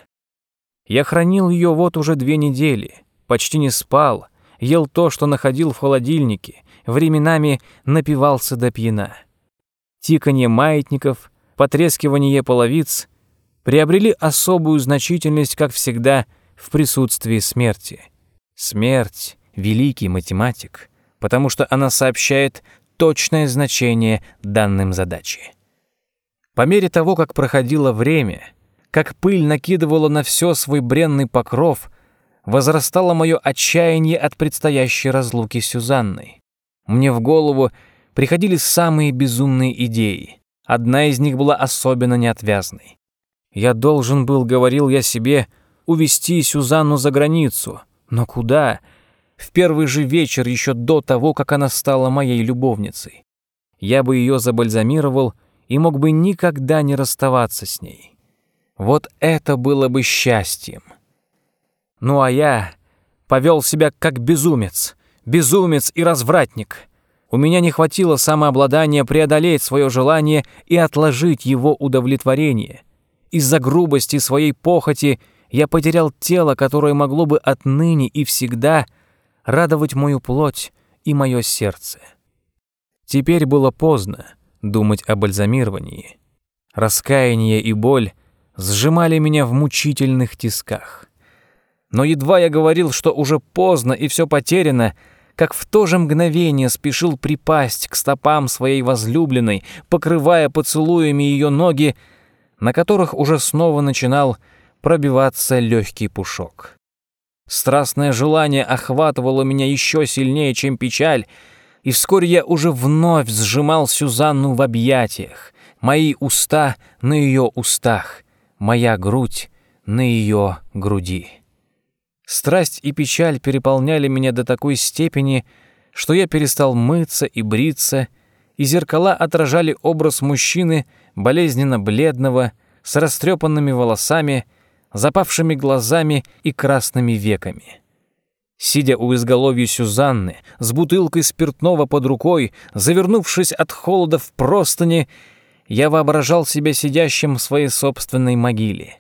A: Я хранил ее вот уже две недели, почти не спал, ел то, что находил в холодильнике, временами напивался до пьяна. Тиканье маятников, потрескивание половиц приобрели особую значительность, как всегда, в присутствии смерти. Смерть — великий математик, потому что она сообщает точное значение данным задачи. По мере того, как проходило время — как пыль накидывала на все свой бренный покров, возрастало мое отчаяние от предстоящей разлуки с Сюзанной. Мне в голову приходили самые безумные идеи. Одна из них была особенно неотвязной. Я должен был, говорил я себе, увести Сюзанну за границу. Но куда? В первый же вечер, еще до того, как она стала моей любовницей. Я бы ее забальзамировал и мог бы никогда не расставаться с ней. Вот это было бы счастьем. Ну а я повел себя как безумец, безумец и развратник. У меня не хватило самообладания преодолеть свое желание и отложить его удовлетворение. Из-за грубости своей похоти я потерял тело, которое могло бы отныне и всегда радовать мою плоть и мое сердце. Теперь было поздно думать о бальзамировании. Раскаяние и боль — сжимали меня в мучительных тисках. Но едва я говорил, что уже поздно и все потеряно, как в то же мгновение спешил припасть к стопам своей возлюбленной, покрывая поцелуями ее ноги, на которых уже снова начинал пробиваться легкий пушок. Страстное желание охватывало меня еще сильнее, чем печаль, и вскоре я уже вновь сжимал Сюзанну в объятиях, мои уста на ее устах, моя грудь на ее груди. Страсть и печаль переполняли меня до такой степени, что я перестал мыться и бриться, и зеркала отражали образ мужчины, болезненно бледного, с растрепанными волосами, запавшими глазами и красными веками. Сидя у изголовья Сюзанны, с бутылкой спиртного под рукой, завернувшись от холода в простыни, я воображал себя сидящим в своей собственной могиле.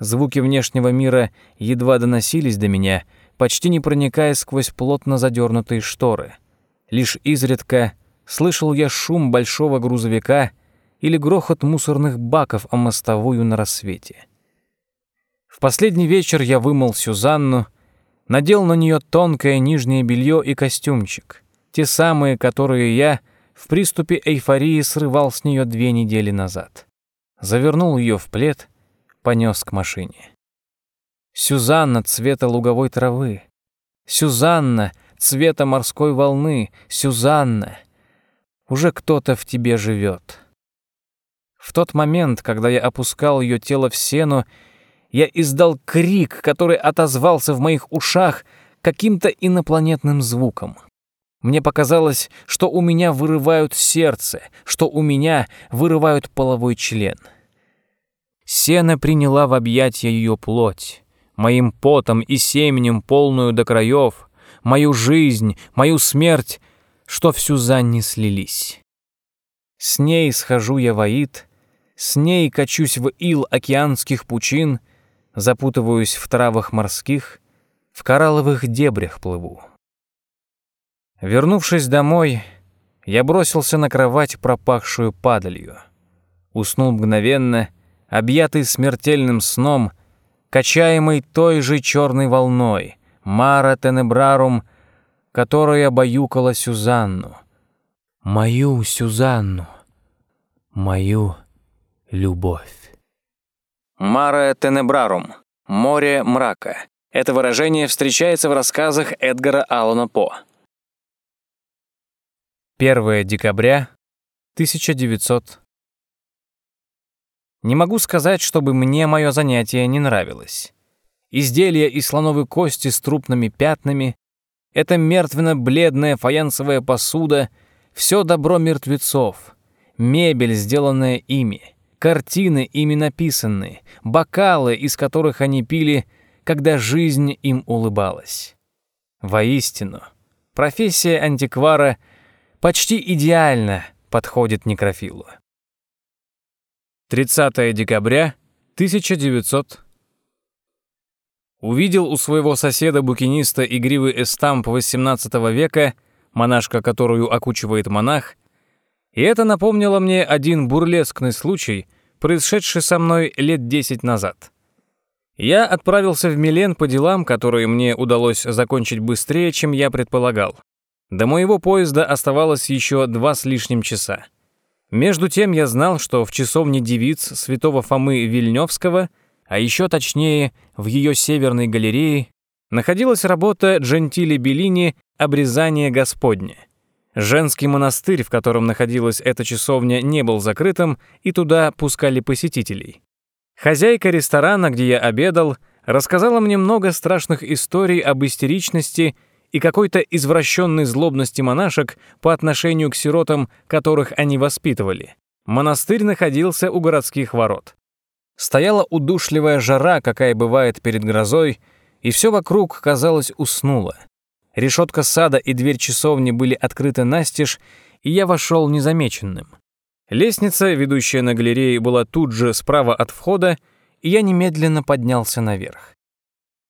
A: Звуки внешнего мира едва доносились до меня, почти не проникая сквозь плотно задернутые шторы. Лишь изредка слышал я шум большого грузовика или грохот мусорных баков о мостовую на рассвете. В последний вечер я вымыл Сюзанну, надел на нее тонкое нижнее белье и костюмчик, те самые, которые я в приступе эйфории срывал с нее две недели назад. Завернул ее в плед, понес к машине. Сюзанна цвета луговой травы. Сюзанна цвета морской волны. Сюзанна. Уже кто-то в тебе живет. В тот момент, когда я опускал ее тело в сену, я издал крик, который отозвался в моих ушах каким-то инопланетным звуком. Мне показалось, что у меня вырывают сердце, что у меня вырывают половой член. Сена приняла в объятья ее плоть, моим потом и семенем полную до краев, мою жизнь, мою смерть, что в Сюзанне слились. С ней схожу я в Аид, с ней качусь в ил океанских пучин, запутываюсь в травах морских, в коралловых дебрях плыву. Вернувшись домой, я бросился на кровать, пропахшую падалью. Уснул мгновенно, объятый смертельным сном, качаемый той же черной волной, Мара Тенебрарум, которая баюкала Сюзанну. Мою Сюзанну, мою любовь. Мара Тенебрарум, море мрака. Это выражение встречается в рассказах Эдгара Аллана По. 1 декабря 1900. Не могу сказать, чтобы мне мое занятие не нравилось. Изделия из слоновой кости с трупными пятнами, это мертвенно-бледная фаянсовая посуда, все добро мертвецов, мебель, сделанная ими, картины, ими написанные, бокалы, из которых они пили, когда жизнь им улыбалась. Воистину, профессия антиквара — почти идеально подходит некрофилу. 30 декабря 1900 Увидел у своего соседа-букиниста игривый эстамп XVIII века, монашка, которую окучивает монах, и это напомнило мне один бурлескный случай, происшедший со мной лет 10 назад. Я отправился в Милен по делам, которые мне удалось закончить быстрее, чем я предполагал. До моего поезда оставалось еще два с лишним часа. Между тем я знал, что в часовне девиц святого Фомы Вильнёвского, а еще точнее в ее северной галерее, находилась работа Джентили Беллини «Обрезание Господне». Женский монастырь, в котором находилась эта часовня, не был закрытым, и туда пускали посетителей. Хозяйка ресторана, где я обедал, рассказала мне много страшных историй об истеричности и какой-то извращенной злобности монашек по отношению к сиротам, которых они воспитывали. Монастырь находился у городских ворот. Стояла удушливая жара, какая бывает перед грозой, и все вокруг, казалось, уснуло. Решетка сада и дверь часовни были открыты настежь, и я вошел незамеченным. Лестница, ведущая на галерею, была тут же справа от входа, и я немедленно поднялся наверх.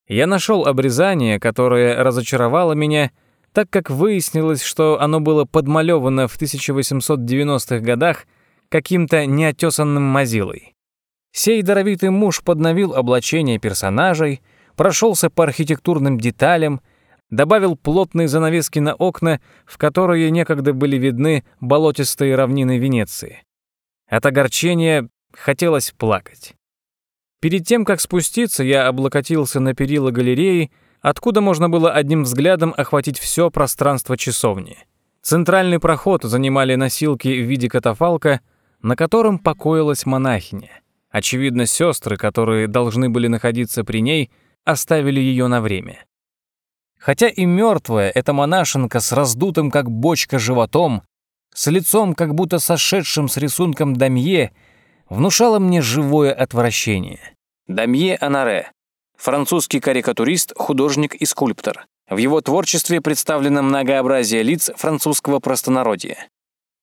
A: Я нашел обрезание, которое разочаровало меня, так как выяснилось, что оно было подмалевано в 1890-х годах каким-то неотесанным мазилой. Сей даровитый муж подновил облачение персонажей, прошелся по архитектурным деталям, добавил плотные занавески на окна, в которые некогда были видны болотистые равнины Венеции. От огорчения хотелось плакать. Перед тем, как спуститься, я облокотился на перила галереи, откуда можно было одним взглядом охватить все пространство часовни. Центральный проход занимали носилки в виде катафалка, на котором покоилась монахиня. Очевидно, сестры, которые должны были находиться при ней, оставили ее на время. Хотя и мертвая эта монашенка с раздутым, как бочка, животом, с лицом, как будто сошедшим с рисунком Дамье, внушала мне живое отвращение. Дамье Анаре. Французский карикатурист, художник и скульптор. В его творчестве представлено многообразие лиц французского простонародья.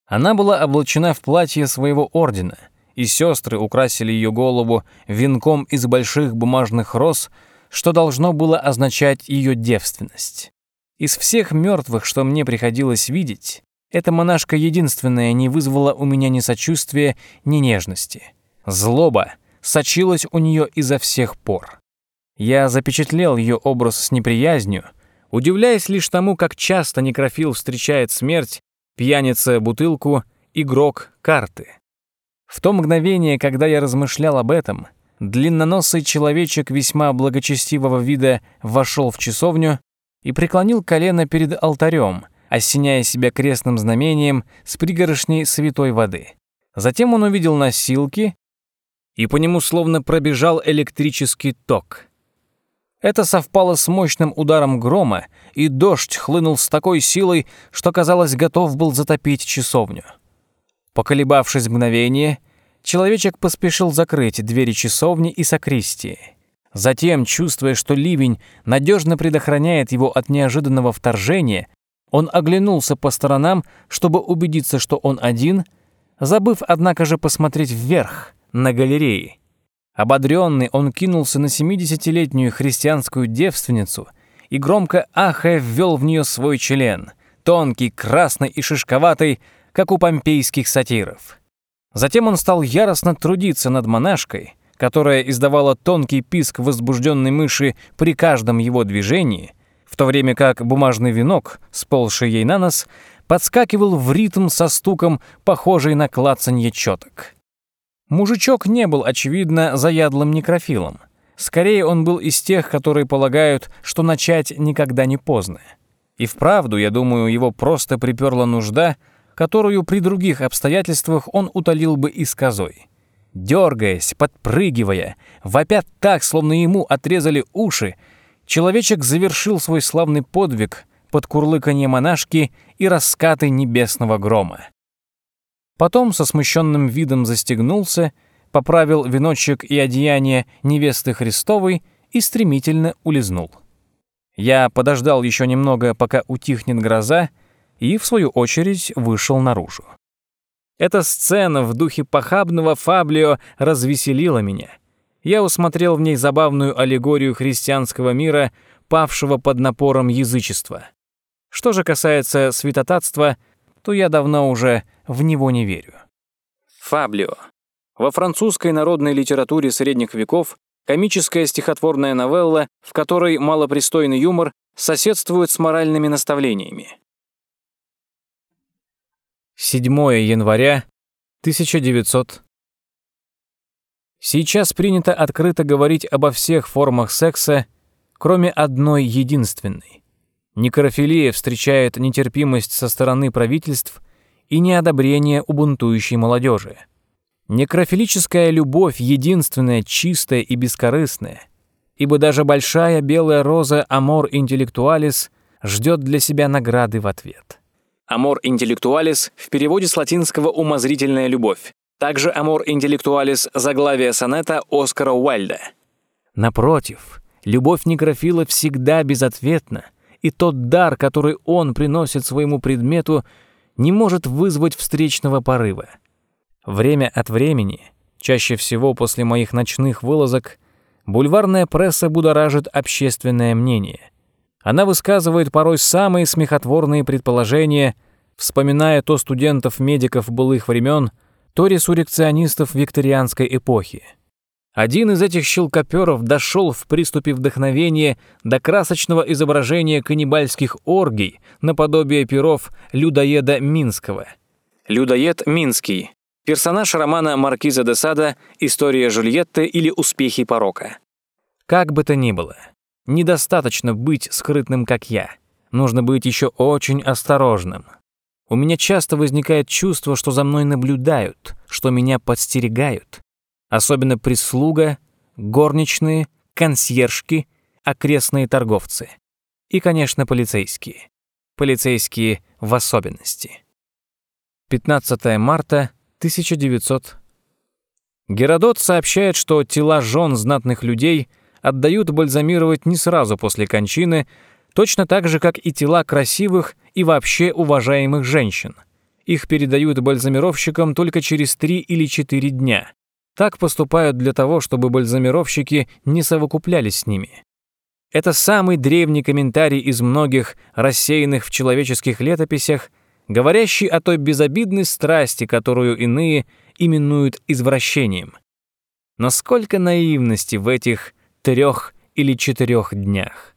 A: Она была облачена в платье своего ордена, и сестры украсили ее голову венком из больших бумажных роз, что должно было означать ее девственность. Из всех мертвых, что мне приходилось видеть, эта монашка единственная не вызвала у меня ни сочувствия, ни нежности. Злоба сочилась у нее изо всех пор. Я запечатлел ее образ с неприязнью, удивляясь лишь тому, как часто некрофил встречает смерть, пьяница бутылку, игрок карты. В то мгновение, когда я размышлял об этом, длинноносый человечек весьма благочестивого вида вошел в часовню и преклонил колено перед алтарем, осеняя себя крестным знамением с пригоршней святой воды. Затем он увидел носилки, и по нему словно пробежал электрический ток. Это совпало с мощным ударом грома, и дождь хлынул с такой силой, что, казалось, готов был затопить часовню. Поколебавшись мгновение, человечек поспешил закрыть двери часовни и сакристии. Затем, чувствуя, что ливень надежно предохраняет его от неожиданного вторжения, он оглянулся по сторонам, чтобы убедиться, что он один, забыв, однако же, посмотреть вверх, на галереи. Ободренный, он кинулся на 70-летнюю христианскую девственницу и громко ахая ввел в нее свой член, тонкий, красный и шишковатый, как у помпейских сатиров. Затем он стал яростно трудиться над монашкой, которая издавала тонкий писк возбужденной мыши при каждом его движении, в то время как бумажный венок, сползший ей на нос, подскакивал в ритм со стуком, похожий на клацанье четок. Мужичок не был, очевидно, заядлым некрофилом. Скорее, он был из тех, которые полагают, что начать никогда не поздно. И вправду, я думаю, его просто приперла нужда, которую при других обстоятельствах он утолил бы и с козой. Дергаясь, подпрыгивая, вопя так, словно ему отрезали уши, человечек завершил свой славный подвиг под курлыканье монашки и раскаты небесного грома. Потом со смущенным видом застегнулся, поправил веночек и одеяние невесты Христовой и стремительно улизнул. Я подождал еще немного, пока утихнет гроза, и, в свою очередь, вышел наружу. Эта сцена в духе похабного Фаблио развеселила меня. Я усмотрел в ней забавную аллегорию христианского мира, павшего под напором язычества. Что же касается святотатства, то я давно уже в него не верю. Фаблио. Во французской народной литературе средних веков комическая стихотворная новелла, в которой малопристойный юмор соседствует с моральными наставлениями. 7 января 1900. Сейчас принято открыто говорить обо всех формах секса, кроме одной единственной. Некрофилия встречает нетерпимость со стороны правительств и неодобрение у бунтующей молодежи. Некрофилическая любовь единственная, чистая и бескорыстная, ибо даже большая белая роза Amor Intellectualis ждет для себя награды в ответ. Amor Intellectualis в переводе с латинского «умозрительная любовь». Также Amor Intellectualis – заглавие сонета Оскара Уайльда. Напротив, любовь некрофила всегда безответна, и тот дар, который он приносит своему предмету, не может вызвать встречного порыва. Время от времени, чаще всего после моих ночных вылазок, бульварная пресса будоражит общественное мнение. Она высказывает порой самые смехотворные предположения, вспоминая то студентов-медиков былых времен, то ресуррекционистов викторианской эпохи. Один из этих щелкоперов дошел в приступе вдохновения до красочного изображения каннибальских оргий наподобие перов людоеда Минского. Людоед Минский. Персонаж романа Маркиза де Сада «История Жульетты» или «Успехи порока». Как бы то ни было, Недостаточно быть скрытным, как я. Нужно быть еще очень осторожным. У меня часто возникает чувство, что за мной наблюдают, что меня подстерегают. Особенно прислуга, горничные, консьержки, окрестные торговцы. И, конечно, полицейские. Полицейские в особенности. 15 марта 1900. Геродот сообщает, что тела жен знатных людей отдают бальзамировать не сразу после кончины, точно так же, как и тела красивых и вообще уважаемых женщин. Их передают бальзамировщикам только через три или четыре дня. Так поступают для того, чтобы бальзамировщики не совокуплялись с ними. Это самый древний комментарий из многих, рассеянных в человеческих летописях, говорящий о той безобидной страсти, которую иные именуют извращением. Но сколько наивности в этих трех или четырех днях.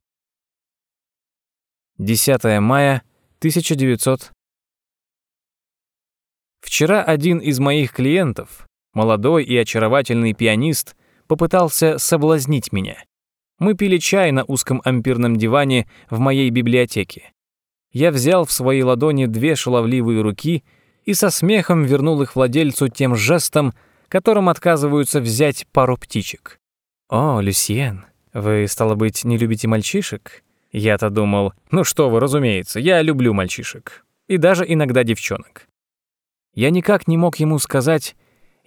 A: 10 мая 1900. Вчера один из моих клиентов, молодой и очаровательный пианист, попытался соблазнить меня. Мы пили чай на узком ампирном диване в моей библиотеке. Я взял в свои ладони две шаловливые руки и со смехом вернул их владельцу тем жестом, которым отказываются взять пару птичек. «О, Люсьен, вы, стало быть, не любите мальчишек?» Я-то думал, ну что вы, разумеется, я люблю мальчишек. И даже иногда девчонок. Я никак не мог ему сказать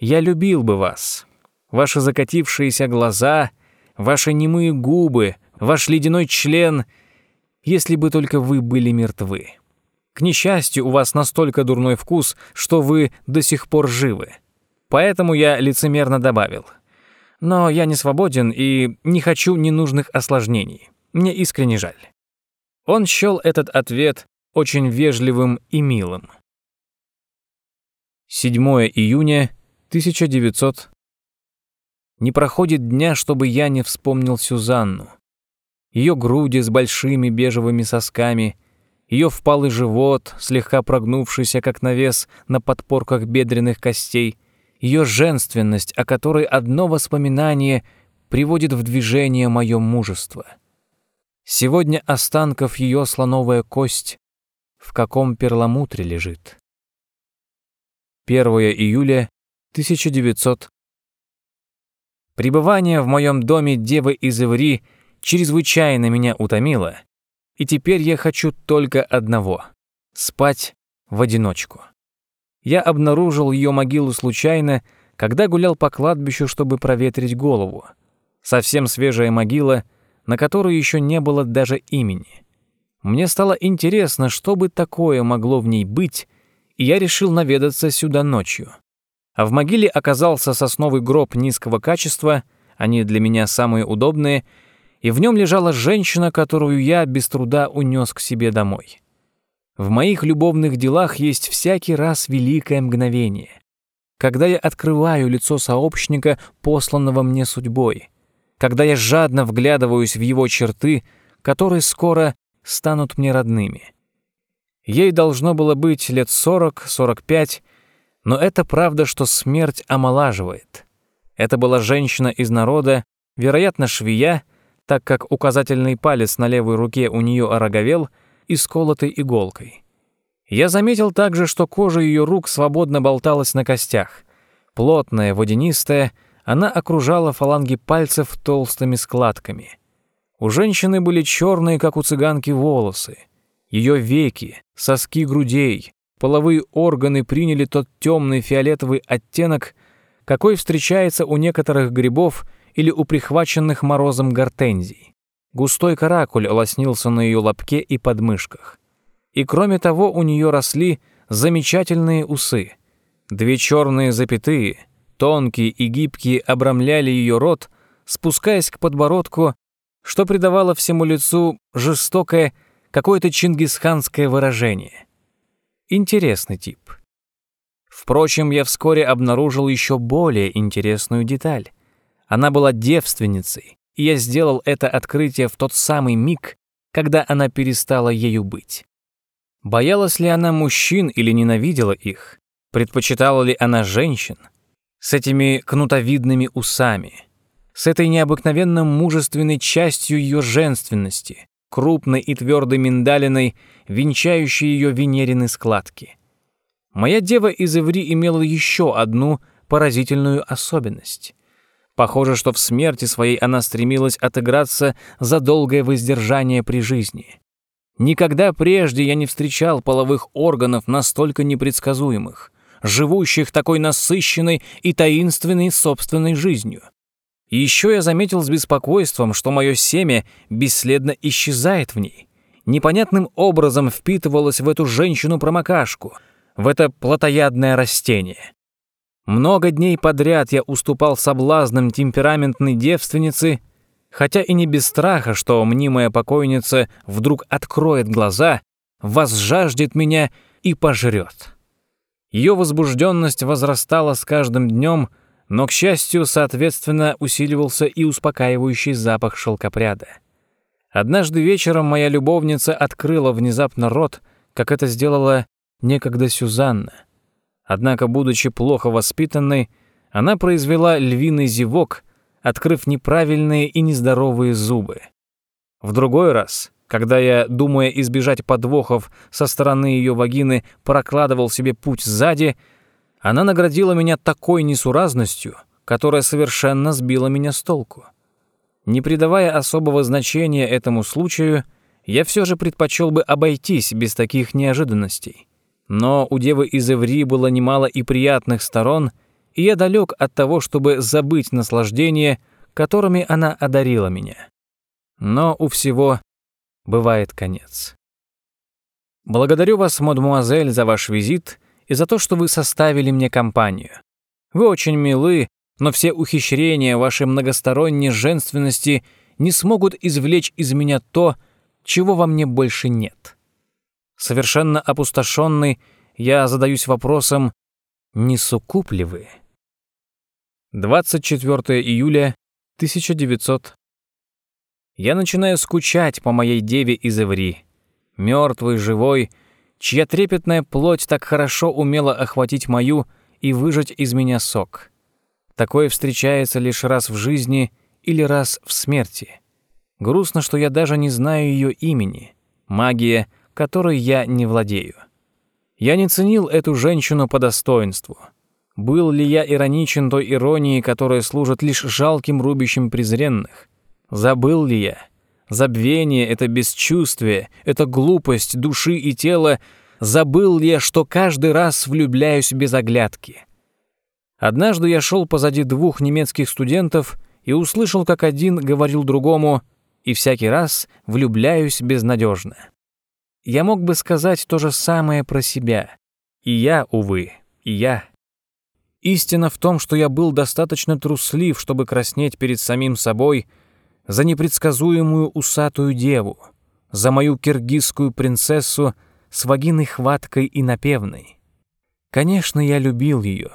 A: «я любил бы вас». Ваши закатившиеся глаза, ваши немые губы, ваш ледяной член — если бы только вы были мертвы. К несчастью, у вас настолько дурной вкус, что вы до сих пор живы. Поэтому я лицемерно добавил. Но я не свободен и не хочу ненужных осложнений. Мне искренне жаль. Он счёл этот ответ очень вежливым и милым. 7 июня 1900. Не проходит дня, чтобы я не вспомнил Сюзанну ее груди с большими бежевыми сосками, ее впалый живот, слегка прогнувшийся как навес на подпорках бедренных костей, ее женственность, о которой одно воспоминание приводит в движение мое мужество. Сегодня останков ее слоновая кость в каком перламутре лежит. 1 июля 1900. Пребывание в моем доме девы из Иври — чрезвычайно меня утомило, и теперь я хочу только одного — спать в одиночку. Я обнаружил ее могилу случайно, когда гулял по кладбищу, чтобы проветрить голову. Совсем свежая могила, на которой еще не было даже имени. Мне стало интересно, что бы такое могло в ней быть, и я решил наведаться сюда ночью. А в могиле оказался сосновый гроб низкого качества, они для меня самые удобные — и в нем лежала женщина, которую я без труда унес к себе домой. В моих любовных делах есть всякий раз великое мгновение, когда я открываю лицо сообщника, посланного мне судьбой, когда я жадно вглядываюсь в его черты, которые скоро станут мне родными. Ей должно было быть лет сорок-сорок пять, но это правда, что смерть омолаживает. Это была женщина из народа, вероятно, швея, так как указательный палец на левой руке у нее ороговел и сколотый иголкой. Я заметил также, что кожа ее рук свободно болталась на костях. Плотная, водянистая, она окружала фаланги пальцев толстыми складками. У женщины были черные, как у цыганки, волосы. Ее веки, соски грудей, половые органы приняли тот темный фиолетовый оттенок, какой встречается у некоторых грибов – или у прихваченных морозом гортензий. Густой каракуль лоснился на ее лобке и подмышках. И кроме того у нее росли замечательные усы. Две черные запятые, тонкие и гибкие, обрамляли ее рот, спускаясь к подбородку, что придавало всему лицу жестокое, какое-то чингисханское выражение. Интересный тип. Впрочем, я вскоре обнаружил еще более интересную деталь. Она была девственницей, и я сделал это открытие в тот самый миг, когда она перестала ею быть. Боялась ли она мужчин или ненавидела их? Предпочитала ли она женщин? С этими кнутовидными усами, с этой необыкновенно мужественной частью ее женственности, крупной и твердой миндалиной, венчающей ее венерины складки. Моя дева из Иври имела еще одну поразительную особенность. Похоже, что в смерти своей она стремилась отыграться за долгое воздержание при жизни. Никогда прежде я не встречал половых органов настолько непредсказуемых, живущих такой насыщенной и таинственной собственной жизнью. Еще я заметил с беспокойством, что мое семя бесследно исчезает в ней. Непонятным образом впитывалось в эту женщину-промокашку, в это плотоядное растение. Много дней подряд я уступал соблазнам темпераментной девственницы, хотя и не без страха, что мнимая покойница вдруг откроет глаза, возжаждет меня и пожрет. Ее возбужденность возрастала с каждым днем, но, к счастью, соответственно, усиливался и успокаивающий запах шелкопряда. Однажды вечером моя любовница открыла внезапно рот, как это сделала некогда Сюзанна. Однако, будучи плохо воспитанной, она произвела львиный зевок, открыв неправильные и нездоровые зубы. В другой раз, когда я, думая избежать подвохов со стороны ее вагины, прокладывал себе путь сзади, она наградила меня такой несуразностью, которая совершенно сбила меня с толку. Не придавая особого значения этому случаю, я все же предпочел бы обойтись без таких неожиданностей. Но у девы из Эври было немало и приятных сторон, и я далек от того, чтобы забыть наслаждение, которыми она одарила меня. Но у всего бывает конец. Благодарю вас, мадмуазель, за ваш визит и за то, что вы составили мне компанию. Вы очень милы, но все ухищрения вашей многосторонней женственности не смогут извлечь из меня то, чего во мне больше нет. Совершенно опустошенный, я задаюсь вопросом, не сукуп ли вы? 24 июля 1900. Я начинаю скучать по моей деве из Иври. Мертвый, живой — чья трепетная плоть так хорошо умела охватить мою и выжать из меня сок. Такое встречается лишь раз в жизни или раз в смерти. Грустно, что я даже не знаю ее имени, магия, которой я не владею. Я не ценил эту женщину по достоинству. Был ли я ироничен той иронией, которая служит лишь жалким рубящим презренных? Забыл ли я, Забвение — это бесчувствие, это глупость души и тела. Забыл ли я, что каждый раз влюбляюсь без оглядки? Однажды я шел позади двух немецких студентов и услышал, как один говорил другому «и всякий раз влюбляюсь безнадежно». Я мог бы сказать то же самое про себя. И я, увы, и я. Истина в том, что я был достаточно труслив, чтобы краснеть перед самим собой — за непредсказуемую усатую деву, за мою киргизскую принцессу с вагиной хваткой и напевной. Конечно, я любил ее,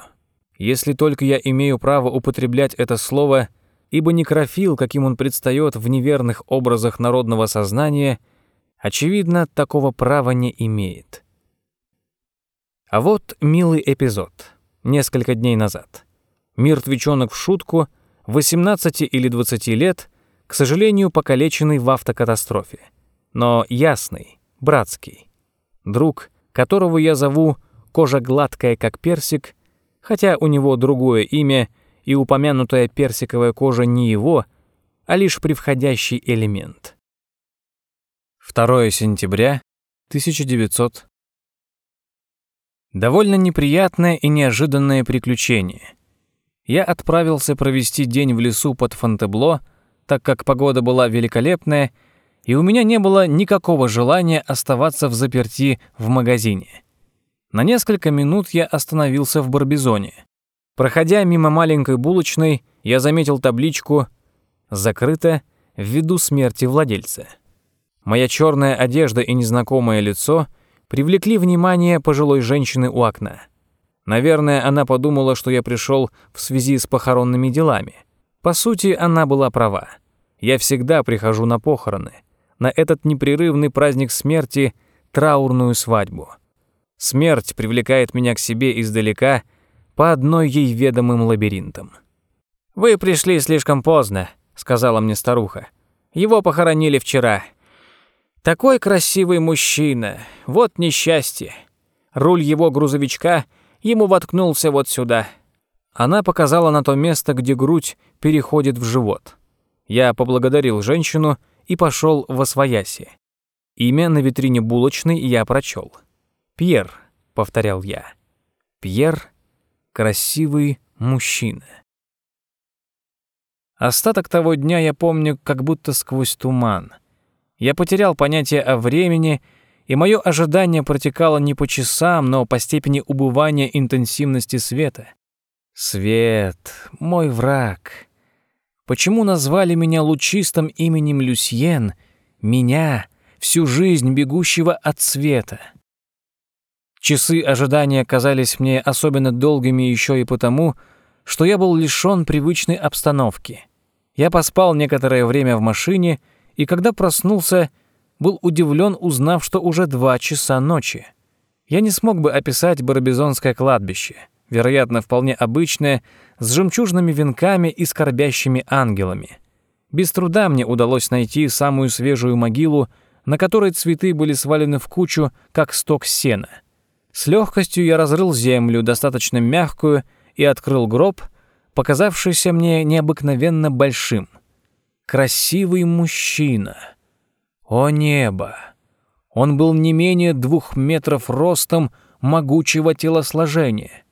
A: если только я имею право употреблять это слово, ибо некрофил, каким он предстает в неверных образах народного сознания, очевидно, такого права не имеет. А вот милый эпизод. Несколько дней назад. Мертвечонок в шутку, 18 или 20 лет — к сожалению, покалеченный в автокатастрофе, но ясный, братский. Друг, которого я зову «кожа гладкая, как персик», хотя у него другое имя, и упомянутая персиковая кожа не его, а лишь превходящий элемент. 2 сентября 1900. Довольно неприятное и неожиданное приключение. Я отправился провести день в лесу под Фонтебло, так как погода была великолепная, и у меня не было никакого желания оставаться в заперти в магазине. На несколько минут я остановился в Барбизоне. Проходя мимо маленькой булочной, я заметил табличку «Закрыто ввиду смерти владельца». Моя черная одежда и незнакомое лицо привлекли внимание пожилой женщины у окна. Наверное, она подумала, что я пришел в связи с похоронными делами — по сути, она была права. Я всегда прихожу на похороны, на этот непрерывный праздник смерти, траурную свадьбу. Смерть привлекает меня к себе издалека по одной ей ведомым лабиринтам. «Вы пришли слишком поздно», — сказала мне старуха. «Его похоронили вчера. Такой красивый мужчина, вот несчастье. Руль его грузовичка ему воткнулся вот сюда». Она показала на то место, где грудь переходит в живот. Я поблагодарил женщину и пошел в освояси. Имя на витрине булочной я прочел. «Пьер», — повторял я. «Пьер — красивый мужчина». Остаток того дня я помню как будто сквозь туман. Я потерял понятие о времени, и мое ожидание протекало не по часам, но по степени убывания интенсивности света. Свет, мой враг. Почему назвали меня лучистым именем Люсьен, меня, всю жизнь бегущего от света? Часы ожидания казались мне особенно долгими еще и потому, что я был лишён привычной обстановки. Я поспал некоторое время в машине, и когда проснулся, был удивлен, узнав, что уже два часа ночи. Я не смог бы описать Барбизонское кладбище, вероятно, вполне обычное, с жемчужными венками и скорбящими ангелами. Без труда мне удалось найти самую свежую могилу, на которой цветы были свалены в кучу, как сток сена. С легкостью я разрыл землю, достаточно мягкую, и открыл гроб, показавшийся мне необыкновенно большим. Красивый мужчина. О небо! Он был не менее двух метров ростом, могучего телосложения.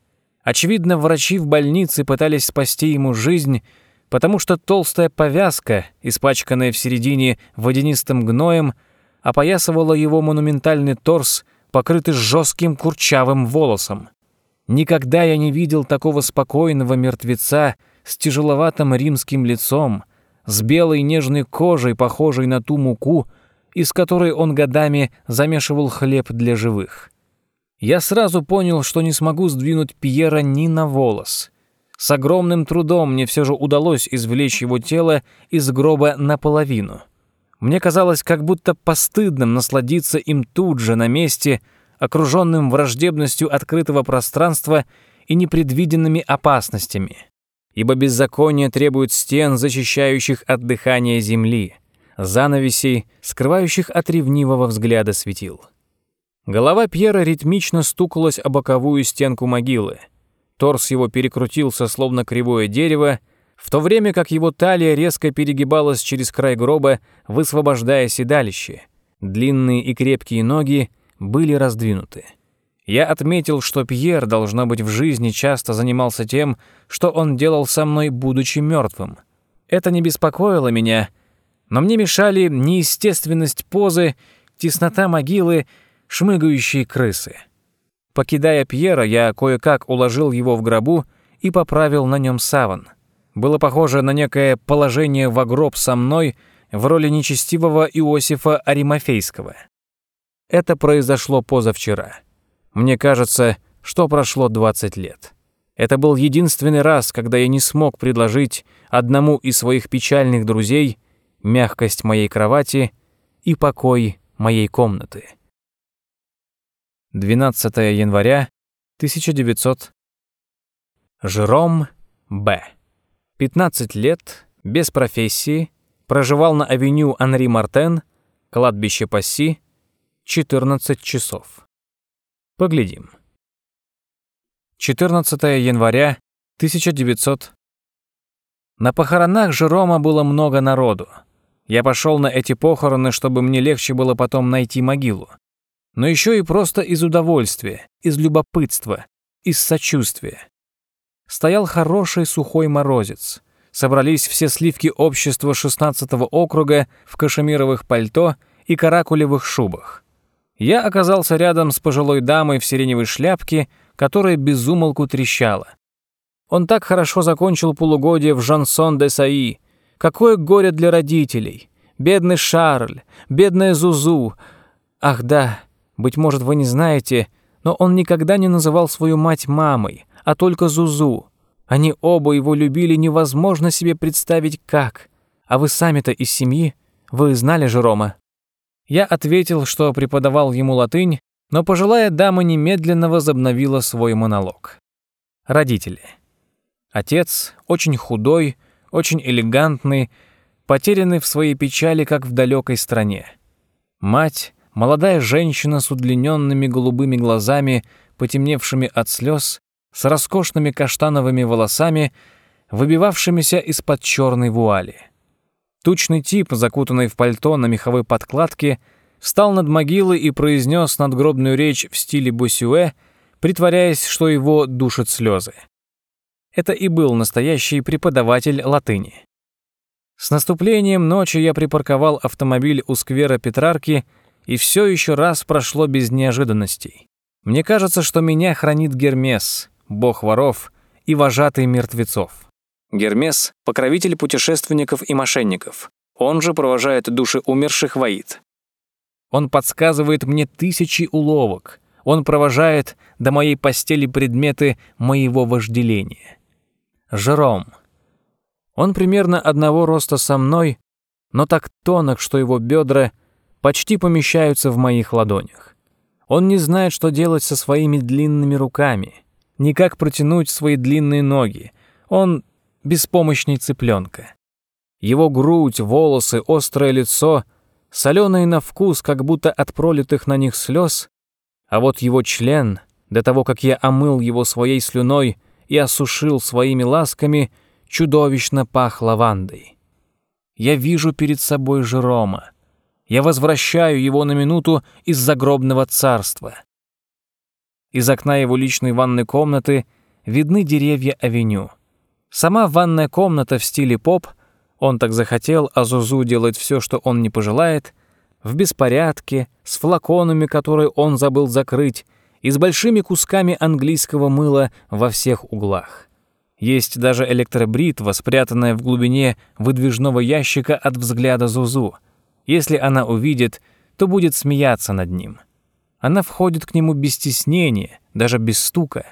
A: Очевидно, врачи в больнице пытались спасти ему жизнь, потому что толстая повязка, испачканная в середине водянистым гноем, опоясывала его монументальный торс, покрытый жестким курчавым волосом. Никогда я не видел такого спокойного мертвеца с тяжеловатым римским лицом, с белой нежной кожей, похожей на ту муку, из которой он годами замешивал хлеб для живых. Я сразу понял, что не смогу сдвинуть Пьера ни на волос. С огромным трудом мне все же удалось извлечь его тело из гроба наполовину. Мне казалось как будто постыдным насладиться им тут же, на месте, окруженным враждебностью открытого пространства и непредвиденными опасностями. Ибо беззаконие требует стен, защищающих от дыхания земли, занавесей, скрывающих от ревнивого взгляда светил. Голова Пьера ритмично стукалась о боковую стенку могилы. Торс его перекрутился, словно кривое дерево, в то время как его талия резко перегибалась через край гроба, высвобождая седалище. Длинные и крепкие ноги были раздвинуты. Я отметил, что Пьер, должно быть, в жизни часто занимался тем, что он делал со мной, будучи мертвым. Это не беспокоило меня, но мне мешали неестественность позы, теснота могилы, шмыгающие крысы. Покидая Пьера, я кое-как уложил его в гробу и поправил на нем саван. Было похоже на некое положение в гроб со мной в роли нечестивого Иосифа Аримофейского. Это произошло позавчера. Мне кажется, что прошло 20 лет. Это был единственный раз, когда я не смог предложить одному из своих печальных друзей мягкость моей кровати и покой моей комнаты. 12 января 1900 Жером Б. 15 лет, без профессии, проживал на авеню Анри Мартен, кладбище Пасси, 14 часов. Поглядим. 14 января 1900. На похоронах Жерома было много народу. Я пошел на эти похороны, чтобы мне легче было потом найти могилу. Но еще и просто из удовольствия, из любопытства, из сочувствия. Стоял хороший сухой морозец. Собрались все сливки общества 16-го округа в кашемировых пальто и каракулевых шубах. Я оказался рядом с пожилой дамой в сиреневой шляпке, которая безумолку трещала. Он так хорошо закончил полугодие в Жансон де Саи. Какое горе для родителей. Бедный Шарль, бедная Зузу. Ах да, быть может, вы не знаете, но он никогда не называл свою мать мамой, а только Зузу. Они оба его любили невозможно себе представить как. А вы сами-то из семьи? Вы знали Жерома? Я ответил, что преподавал ему латынь, но пожилая дама немедленно возобновила свой монолог. Родители. Отец очень худой, очень элегантный, потерянный в своей печали, как в далекой стране. Мать — молодая женщина с удлиненными голубыми глазами, потемневшими от слез, с роскошными каштановыми волосами, выбивавшимися из-под черной вуали. Тучный тип, закутанный в пальто на меховой подкладке, встал над могилой и произнес надгробную речь в стиле Босюэ, притворяясь, что его душат слезы. Это и был настоящий преподаватель латыни. С наступлением ночи я припарковал автомобиль у сквера Петрарки, и все еще раз прошло без неожиданностей. Мне кажется, что меня хранит Гермес, бог воров и вожатый мертвецов. Гермес — покровитель путешественников и мошенников. Он же провожает души умерших воит. Он подсказывает мне тысячи уловок. Он провожает до моей постели предметы моего вожделения. Жером — он примерно одного роста со мной, но так тонок, что его бедра почти помещаются в моих ладонях. Он не знает, что делать со своими длинными руками, ни как протянуть свои длинные ноги. Он беспомощный цыпленка. Его грудь, волосы, острое лицо, соленые на вкус, как будто от пролитых на них слез, а вот его член, до того, как я омыл его своей слюной и осушил своими ласками — чудовищно пах лавандой. Я вижу перед собой Жерома. Я возвращаю его на минуту из загробного царства. Из окна его личной ванной комнаты видны деревья авеню. Сама ванная комната в стиле поп, он так захотел, а Зузу делает все, что он не пожелает, в беспорядке, с флаконами, которые он забыл закрыть, и с большими кусками английского мыла во всех углах. Есть даже электробритва, спрятанная в глубине выдвижного ящика от взгляда Зузу. Если она увидит, то будет смеяться над ним. Она входит к нему без стеснения, даже без стука.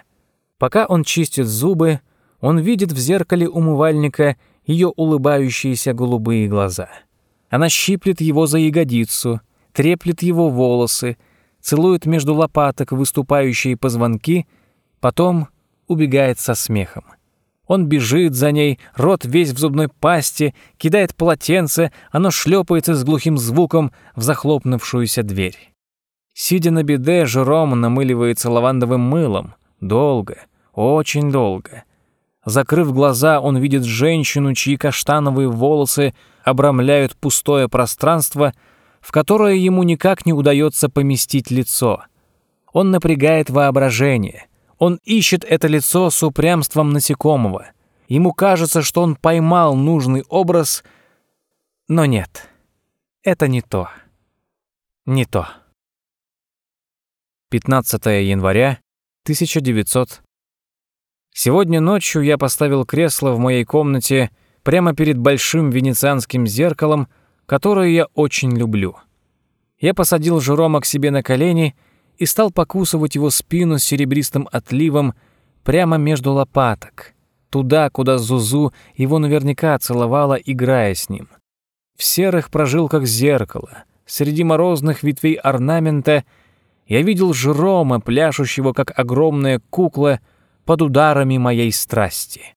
A: Пока он чистит зубы, он видит в зеркале умывальника ее улыбающиеся голубые глаза. Она щиплет его за ягодицу, треплет его волосы, целует между лопаток выступающие позвонки, потом убегает со смехом. Он бежит за ней, рот весь в зубной пасти, кидает полотенце, оно шлепается с глухим звуком в захлопнувшуюся дверь. Сидя на беде, Жером намыливается лавандовым мылом. Долго, очень долго. Закрыв глаза, он видит женщину, чьи каштановые волосы обрамляют пустое пространство, в которое ему никак не удается поместить лицо. Он напрягает воображение — он ищет это лицо с упрямством насекомого. Ему кажется, что он поймал нужный образ, но нет, это не то. Не то. 15 января 1900. Сегодня ночью я поставил кресло в моей комнате прямо перед большим венецианским зеркалом, которое я очень люблю. Я посадил Жерома к себе на колени и стал покусывать его спину с серебристым отливом прямо между лопаток, туда, куда Зузу его наверняка целовала, играя с ним. В серых прожилках зеркала, среди морозных ветвей орнамента, я видел Жерома, пляшущего, как огромная кукла, под ударами моей страсти.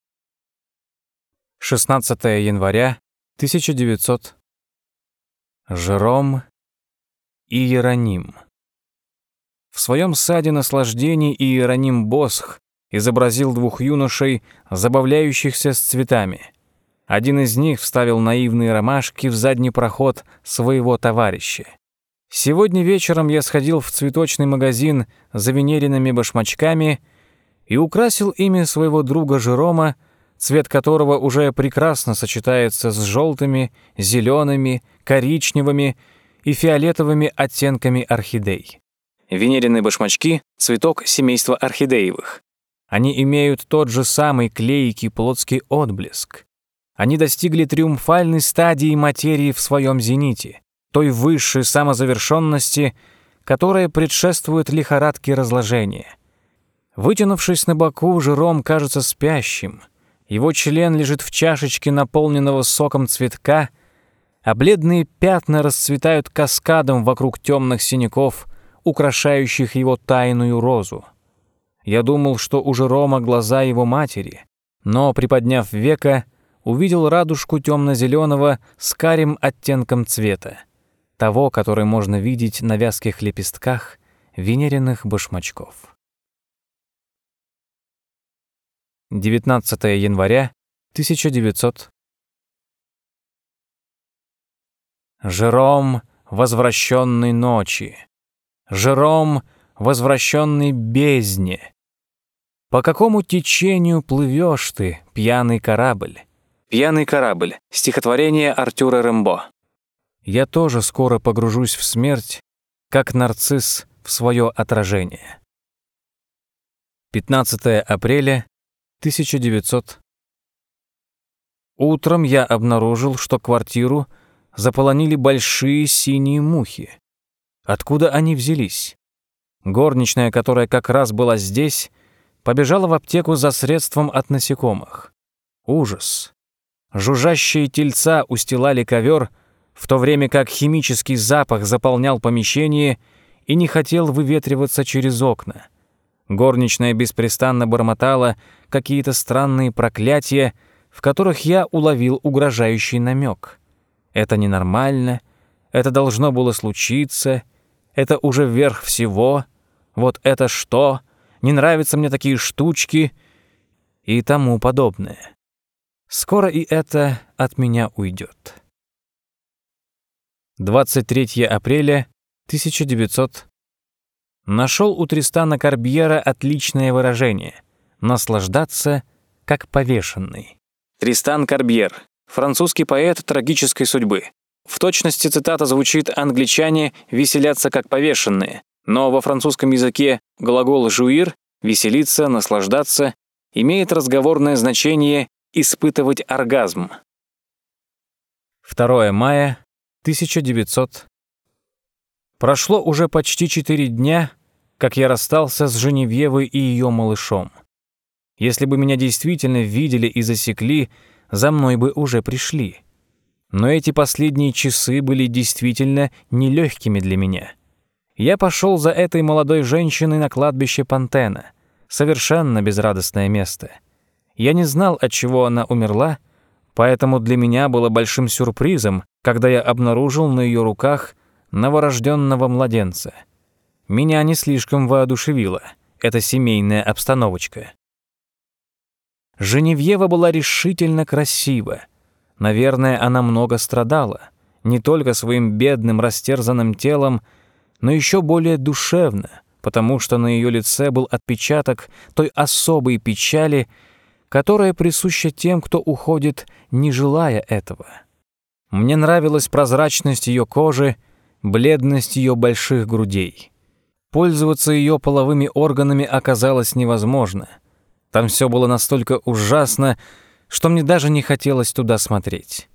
A: 16 января 1900. Жером и Иероним. В своем саде наслаждений Иероним Босх изобразил двух юношей, забавляющихся с цветами. Один из них вставил наивные ромашки в задний проход своего товарища. Сегодня вечером я сходил в цветочный магазин за венериными башмачками и украсил ими своего друга Жерома, цвет которого уже прекрасно сочетается с желтыми, зелеными, коричневыми и фиолетовыми оттенками орхидей. Венерины башмачки — цветок семейства орхидеевых. Они имеют тот же самый клейкий плотский отблеск. Они достигли триумфальной стадии материи в своем зените, той высшей самозавершенности, которая предшествует лихорадке разложения. Вытянувшись на боку, Жером кажется спящим. Его член лежит в чашечке наполненного соком цветка, а бледные пятна расцветают каскадом вокруг темных синяков — украшающих его тайную розу. Я думал, что у Жерома глаза его матери, но, приподняв века, увидел радужку темно-зеленого с карим оттенком цвета, того, который можно видеть на вязких лепестках венериных башмачков. 19 января 1900 Жером возвращенной ночи, Жером возвращенной бездне. По какому течению плывешь ты, пьяный корабль? Пьяный корабль. Стихотворение Артюра Рембо. Я тоже скоро погружусь в смерть, как нарцисс в свое отражение. 15 апреля 1900. Утром я обнаружил, что квартиру заполонили большие синие мухи. Откуда они взялись? Горничная, которая как раз была здесь, побежала в аптеку за средством от насекомых. Ужас. Жужжащие тельца устилали ковер, в то время как химический запах заполнял помещение и не хотел выветриваться через окна. Горничная беспрестанно бормотала какие-то странные проклятия, в которых я уловил угрожающий намек. Это ненормально, это должно было случиться, это уже вверх всего, вот это что, не нравятся мне такие штучки и тому подобное. Скоро и это от меня уйдет. 23 апреля 1900 Нашел у Тристана Карбьера отличное выражение наслаждаться как повешенный. Тристан Карбьер, французский поэт трагической судьбы. В точности цитата звучит «англичане веселятся как повешенные», но во французском языке глагол «жуир» — «веселиться», «наслаждаться» имеет разговорное значение «испытывать оргазм». 2 мая 1900. Прошло уже почти четыре дня, как я расстался с Женевьевой и ее малышом. Если бы меня действительно видели и засекли, за мной бы уже пришли. Но эти последние часы были действительно нелегкими для меня. Я пошел за этой молодой женщиной на кладбище Пантена. Совершенно безрадостное место. Я не знал, от чего она умерла, поэтому для меня было большим сюрпризом, когда я обнаружил на ее руках новорожденного младенца. Меня не слишком воодушевила эта семейная обстановочка. Женевьева была решительно красива. Наверное, она много страдала, не только своим бедным растерзанным телом, но еще более душевно, потому что на ее лице был отпечаток той особой печали, которая присуща тем, кто уходит, не желая этого. Мне нравилась прозрачность ее кожи, бледность ее больших грудей. Пользоваться ее половыми органами оказалось невозможно — там все было настолько ужасно, что мне даже не хотелось туда смотреть.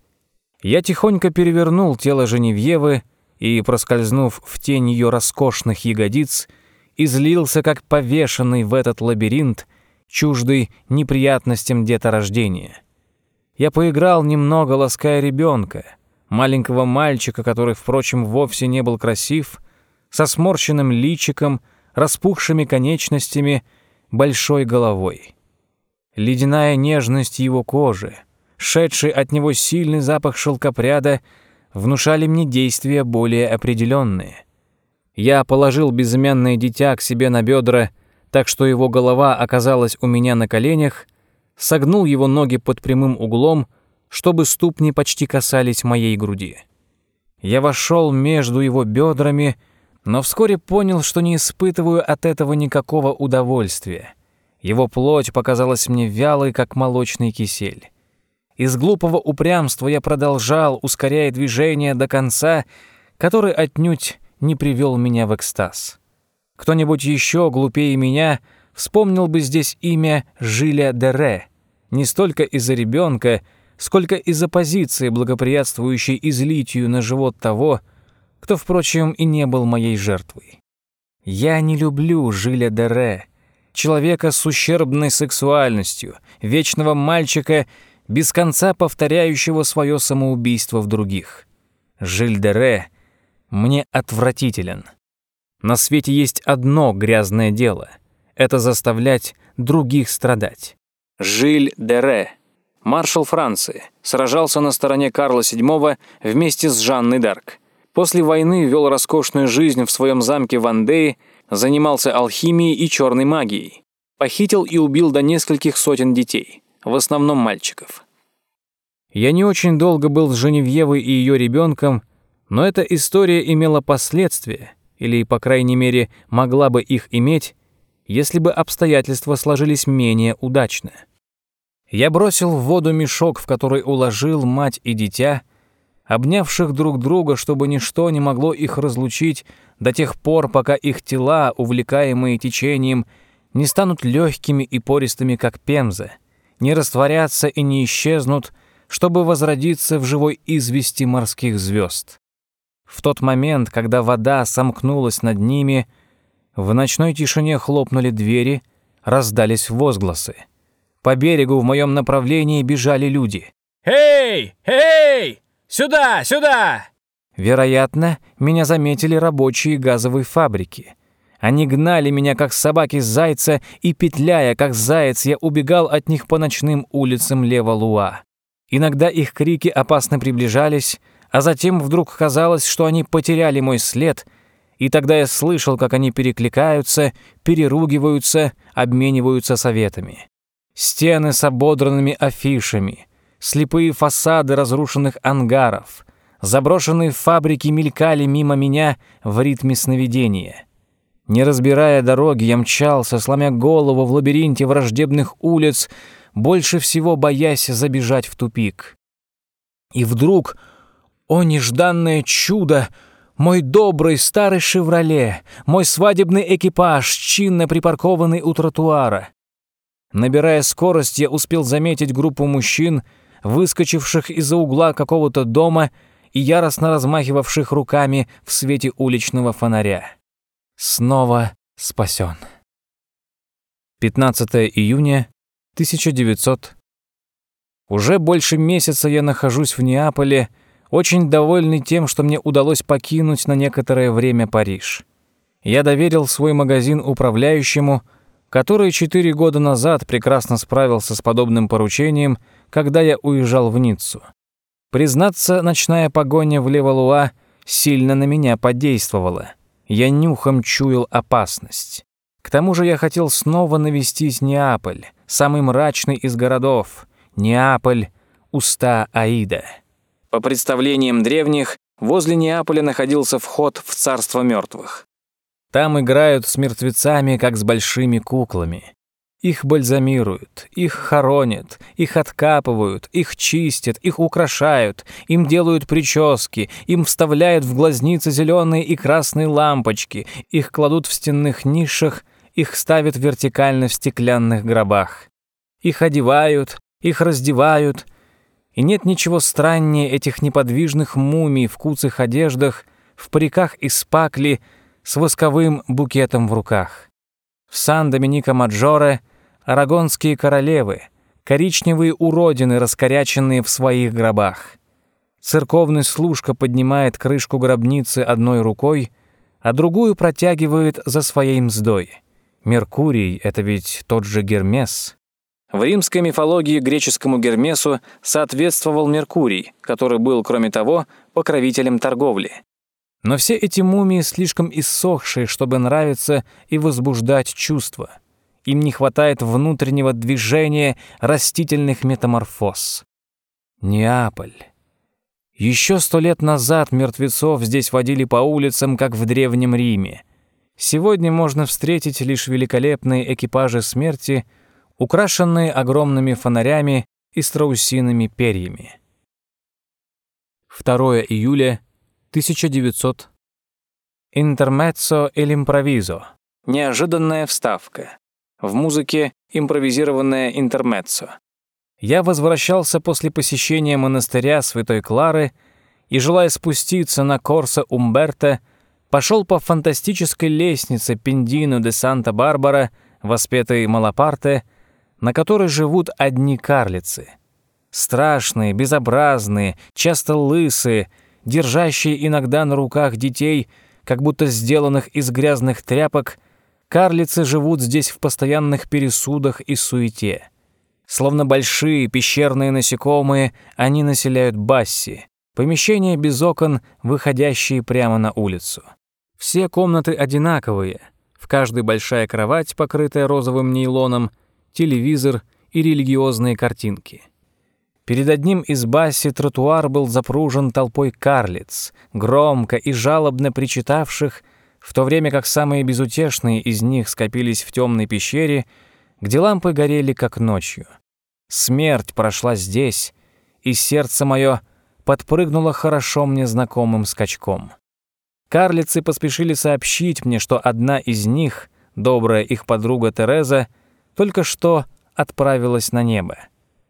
A: Я тихонько перевернул тело Женевьевы и, проскользнув в тень ее роскошных ягодиц, излился как повешенный в этот лабиринт, чуждый неприятностям деторождения. Я поиграл немного, лаская ребенка, маленького мальчика, который, впрочем, вовсе не был красив, со сморщенным личиком, распухшими конечностями — большой головой. Ледяная нежность его кожи, шедший от него сильный запах шелкопряда внушали мне действия более определенные. Я положил безымянное дитя к себе на бедра, так что его голова оказалась у меня на коленях, согнул его ноги под прямым углом, чтобы ступни почти касались моей груди. Я вошел между его бедрами, но вскоре понял, что не испытываю от этого никакого удовольствия. Его плоть показалась мне вялой, как молочный кисель. Из глупого упрямства я продолжал, ускоряя движение до конца, который отнюдь не привел меня в экстаз. Кто-нибудь еще глупее меня вспомнил бы здесь имя Жиля Дере, не столько из-за ребенка, сколько из-за позиции, благоприятствующей излитию на живот того, кто, впрочем, и не был моей жертвой. Я не люблю Жиля Дере, человека с ущербной сексуальностью, вечного мальчика, без конца повторяющего свое самоубийство в других. Жиль Дере мне отвратителен. На свете есть одно грязное дело — это заставлять других страдать. Жиль Дере, маршал Франции, сражался на стороне Карла VII вместе с Жанной Дарк. После войны вел роскошную жизнь в своем замке в Андее, занимался алхимией и черной магией. Похитил и убил до нескольких сотен детей, в основном мальчиков. Я не очень долго был с Женевьевой и ее ребенком, но эта история имела последствия, или, по крайней мере, могла бы их иметь, если бы обстоятельства сложились менее удачно. Я бросил в воду мешок, в который уложил мать и дитя, обнявших друг друга, чтобы ничто не могло их разлучить до тех пор, пока их тела, увлекаемые течением, не станут легкими и пористыми, как пемза, не растворятся и не исчезнут, чтобы возродиться в живой извести морских звезд. В тот момент, когда вода сомкнулась над ними, в ночной тишине хлопнули двери, раздались возгласы. По берегу в моем направлении бежали люди. «Эй! Эй! Сюда! Сюда!» Вероятно, меня заметили рабочие газовой фабрики. Они гнали меня, как собаки зайца, и, петляя, как заяц, я убегал от них по ночным улицам Лева-Луа. Иногда их крики опасно приближались, а затем вдруг казалось, что они потеряли мой след, и тогда я слышал, как они перекликаются, переругиваются, обмениваются советами. Стены с ободранными афишами, слепые фасады разрушенных ангаров, заброшенные фабрики мелькали мимо меня в ритме сновидения. Не разбирая дороги, я мчался, сломя голову в лабиринте враждебных улиц, больше всего боясь забежать в тупик. И вдруг, о нежданное чудо, мой добрый старый «Шевроле», мой свадебный экипаж, чинно припаркованный у тротуара. Набирая скорость, я успел заметить группу мужчин, выскочивших из-за угла какого-то дома и яростно размахивавших руками в свете уличного фонаря. Снова спасен. 15 июня 1900. Уже больше месяца я нахожусь в Неаполе, очень довольный тем, что мне удалось покинуть на некоторое время Париж. Я доверил свой магазин управляющему, который четыре года назад прекрасно справился с подобным поручением, когда я уезжал в Ниццу. Признаться, ночная погоня в Левалуа сильно на меня подействовала. Я нюхом чуял опасность. К тому же я хотел снова навестить Неаполь, самый мрачный из городов. Неаполь — уста Аида. По представлениям древних, возле Неаполя находился вход в царство мертвых. Там играют с мертвецами, как с большими куклами. Их бальзамируют, их хоронят, их откапывают, их чистят, их украшают, им делают прически, им вставляют в глазницы зеленые и красные лампочки, их кладут в стенных нишах, их ставят вертикально в стеклянных гробах. Их одевают, их раздевают, и нет ничего страннее этих неподвижных мумий в куцых одеждах, в париках из пакли, с восковым букетом в руках. В Сан-Доминика-Маджоре арагонские королевы, коричневые уродины, раскоряченные в своих гробах. Церковный служка поднимает крышку гробницы одной рукой, а другую протягивает за своей мздой. Меркурий — это ведь тот же Гермес. В римской мифологии греческому Гермесу соответствовал Меркурий, который был, кроме того, покровителем торговли. Но все эти мумии слишком иссохшие, чтобы нравиться и возбуждать чувства. Им не хватает внутреннего движения растительных метаморфоз. Неаполь. Еще сто лет назад мертвецов здесь водили по улицам, как в Древнем Риме. Сегодня можно встретить лишь великолепные экипажи смерти, украшенные огромными фонарями и страусиными перьями. 2 июля 1900. Интермеццо или импровизо. Неожиданная вставка. В музыке импровизированное интермеццо. Я возвращался после посещения монастыря Святой Клары и, желая спуститься на Корсо Умберто, пошел по фантастической лестнице Пендино де Санта-Барбара, воспетой Малапарте, на которой живут одни карлицы. Страшные, безобразные, часто лысые — держащие иногда на руках детей, как будто сделанных из грязных тряпок, карлицы живут здесь в постоянных пересудах и суете. Словно большие пещерные насекомые, они населяют Басси, помещения без окон, выходящие прямо на улицу. Все комнаты одинаковые, в каждой большая кровать, покрытая розовым нейлоном, телевизор и религиозные картинки. Перед одним из Басси тротуар был запружен толпой карлиц, громко и жалобно причитавших, в то время как самые безутешные из них скопились в темной пещере, где лампы горели как ночью. Смерть прошла здесь, и сердце мое подпрыгнуло хорошо мне знакомым скачком. Карлицы поспешили сообщить мне, что одна из них, добрая их подруга Тереза, только что отправилась на небо.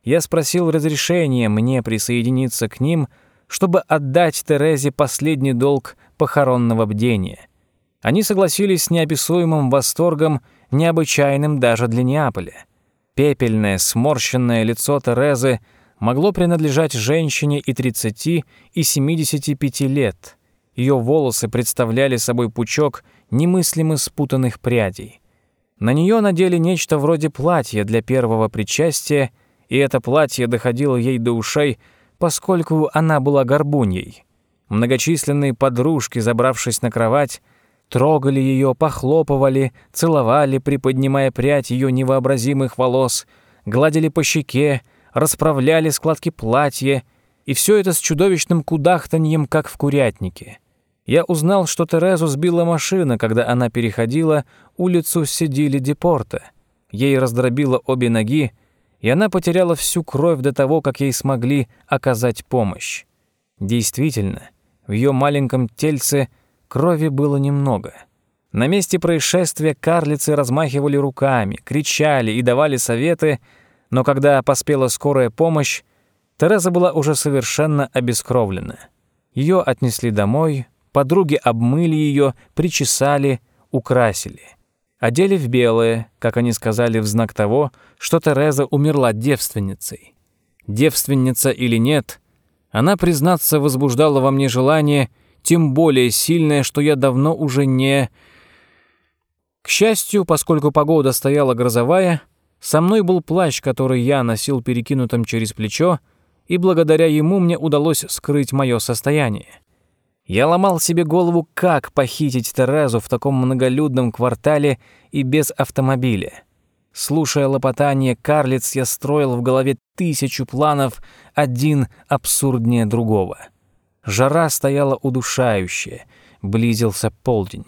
A: Я спросил разрешения мне присоединиться к ним, чтобы отдать Терезе последний долг похоронного бдения. Они согласились с неописуемым восторгом, необычайным даже для Неаполя. Пепельное, сморщенное лицо Терезы могло принадлежать женщине и 30, и 75 лет. Ее волосы представляли собой пучок немыслимо спутанных прядей. На нее надели нечто вроде платья для первого причастия, и это платье доходило ей до ушей, поскольку она была горбуньей. Многочисленные подружки, забравшись на кровать, трогали ее, похлопывали, целовали, приподнимая прядь ее невообразимых волос, гладили по щеке, расправляли складки платья, и все это с чудовищным кудахтаньем, как в курятнике. Я узнал, что Терезу сбила машина, когда она переходила улицу Сидили Депорта. Ей раздробило обе ноги, и она потеряла всю кровь до того, как ей смогли оказать помощь. Действительно, в ее маленьком тельце – Крови было немного. На месте происшествия карлицы размахивали руками, кричали и давали советы, но когда поспела скорая помощь, Тереза была уже совершенно обескровлена. Ее отнесли домой, подруги обмыли ее, причесали, украсили. Одели в белое, как они сказали в знак того, что Тереза умерла девственницей. Девственница или нет, она, признаться, возбуждала во мне желание – тем более сильное, что я давно уже не... К счастью, поскольку погода стояла грозовая, со мной был плащ, который я носил перекинутым через плечо, и благодаря ему мне удалось скрыть мое состояние. Я ломал себе голову, как похитить Терезу в таком многолюдном квартале и без автомобиля. Слушая лопотание карлиц, я строил в голове тысячу планов, один абсурднее другого. Жара стояла удушающая, близился полдень.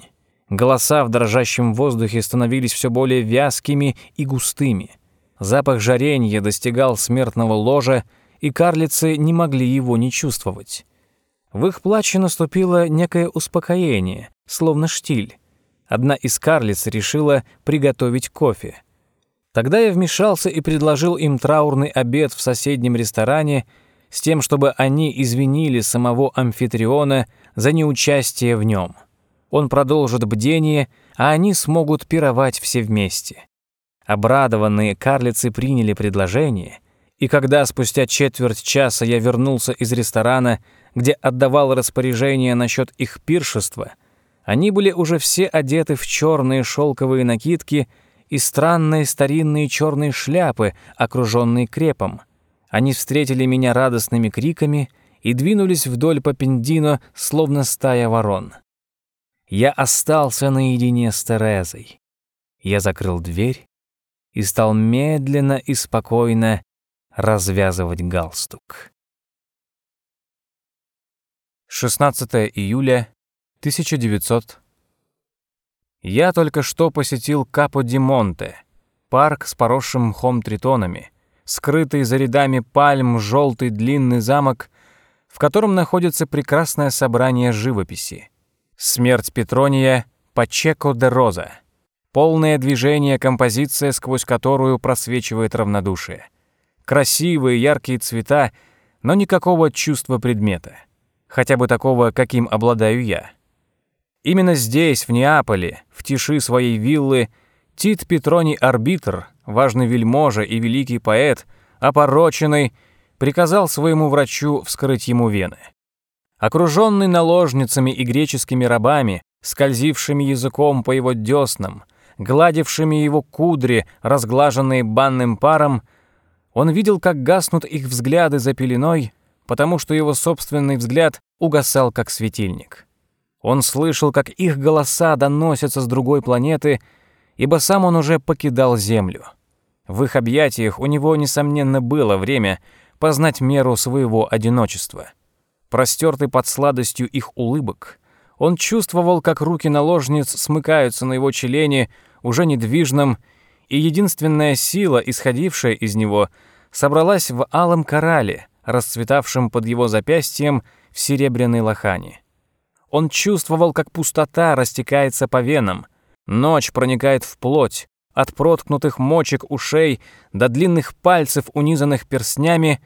A: Голоса в дрожащем воздухе становились все более вязкими и густыми. Запах жаренья достигал смертного ложа, и карлицы не могли его не чувствовать. В их плаче наступило некое успокоение, словно штиль. Одна из карлиц решила приготовить кофе. Тогда я вмешался и предложил им траурный обед в соседнем ресторане — с тем, чтобы они извинили самого амфитриона за неучастие в нем. Он продолжит бдение, а они смогут пировать все вместе. Обрадованные карлицы приняли предложение, и когда спустя четверть часа я вернулся из ресторана, где отдавал распоряжение насчет их пиршества, они были уже все одеты в черные шелковые накидки и странные старинные черные шляпы, окруженные крепом — они встретили меня радостными криками и двинулись вдоль по Пендино, словно стая ворон. Я остался наедине с Терезой. Я закрыл дверь и стал медленно и спокойно развязывать галстук. 16 июля 1900 Я только что посетил Капо-ди-Монте, парк с поросшим мхом тритонами, скрытый за рядами пальм желтый длинный замок, в котором находится прекрасное собрание живописи. Смерть Петрония Пачеко де Роза. Полное движение композиция, сквозь которую просвечивает равнодушие. Красивые яркие цвета, но никакого чувства предмета. Хотя бы такого, каким обладаю я. Именно здесь, в Неаполе, в тиши своей виллы, Тит Петроний Арбитр важный вельможа и великий поэт, опороченный, приказал своему врачу вскрыть ему вены. Окруженный наложницами и греческими рабами, скользившими языком по его деснам, гладившими его кудри, разглаженные банным паром, Он видел, как гаснут их взгляды за пеленой, потому что его собственный взгляд угасал, как светильник. Он слышал, как их голоса доносятся с другой планеты, ибо сам он уже покидал Землю. В их объятиях у него, несомненно, было время познать меру своего одиночества. Простертый под сладостью их улыбок, он чувствовал, как руки наложниц смыкаются на его члене, уже недвижном, и единственная сила, исходившая из него, собралась в алом корале, расцветавшем под его запястьем в серебряной лохане. Он чувствовал, как пустота растекается по венам, ночь проникает в плоть, от проткнутых мочек ушей до длинных пальцев, унизанных перстнями,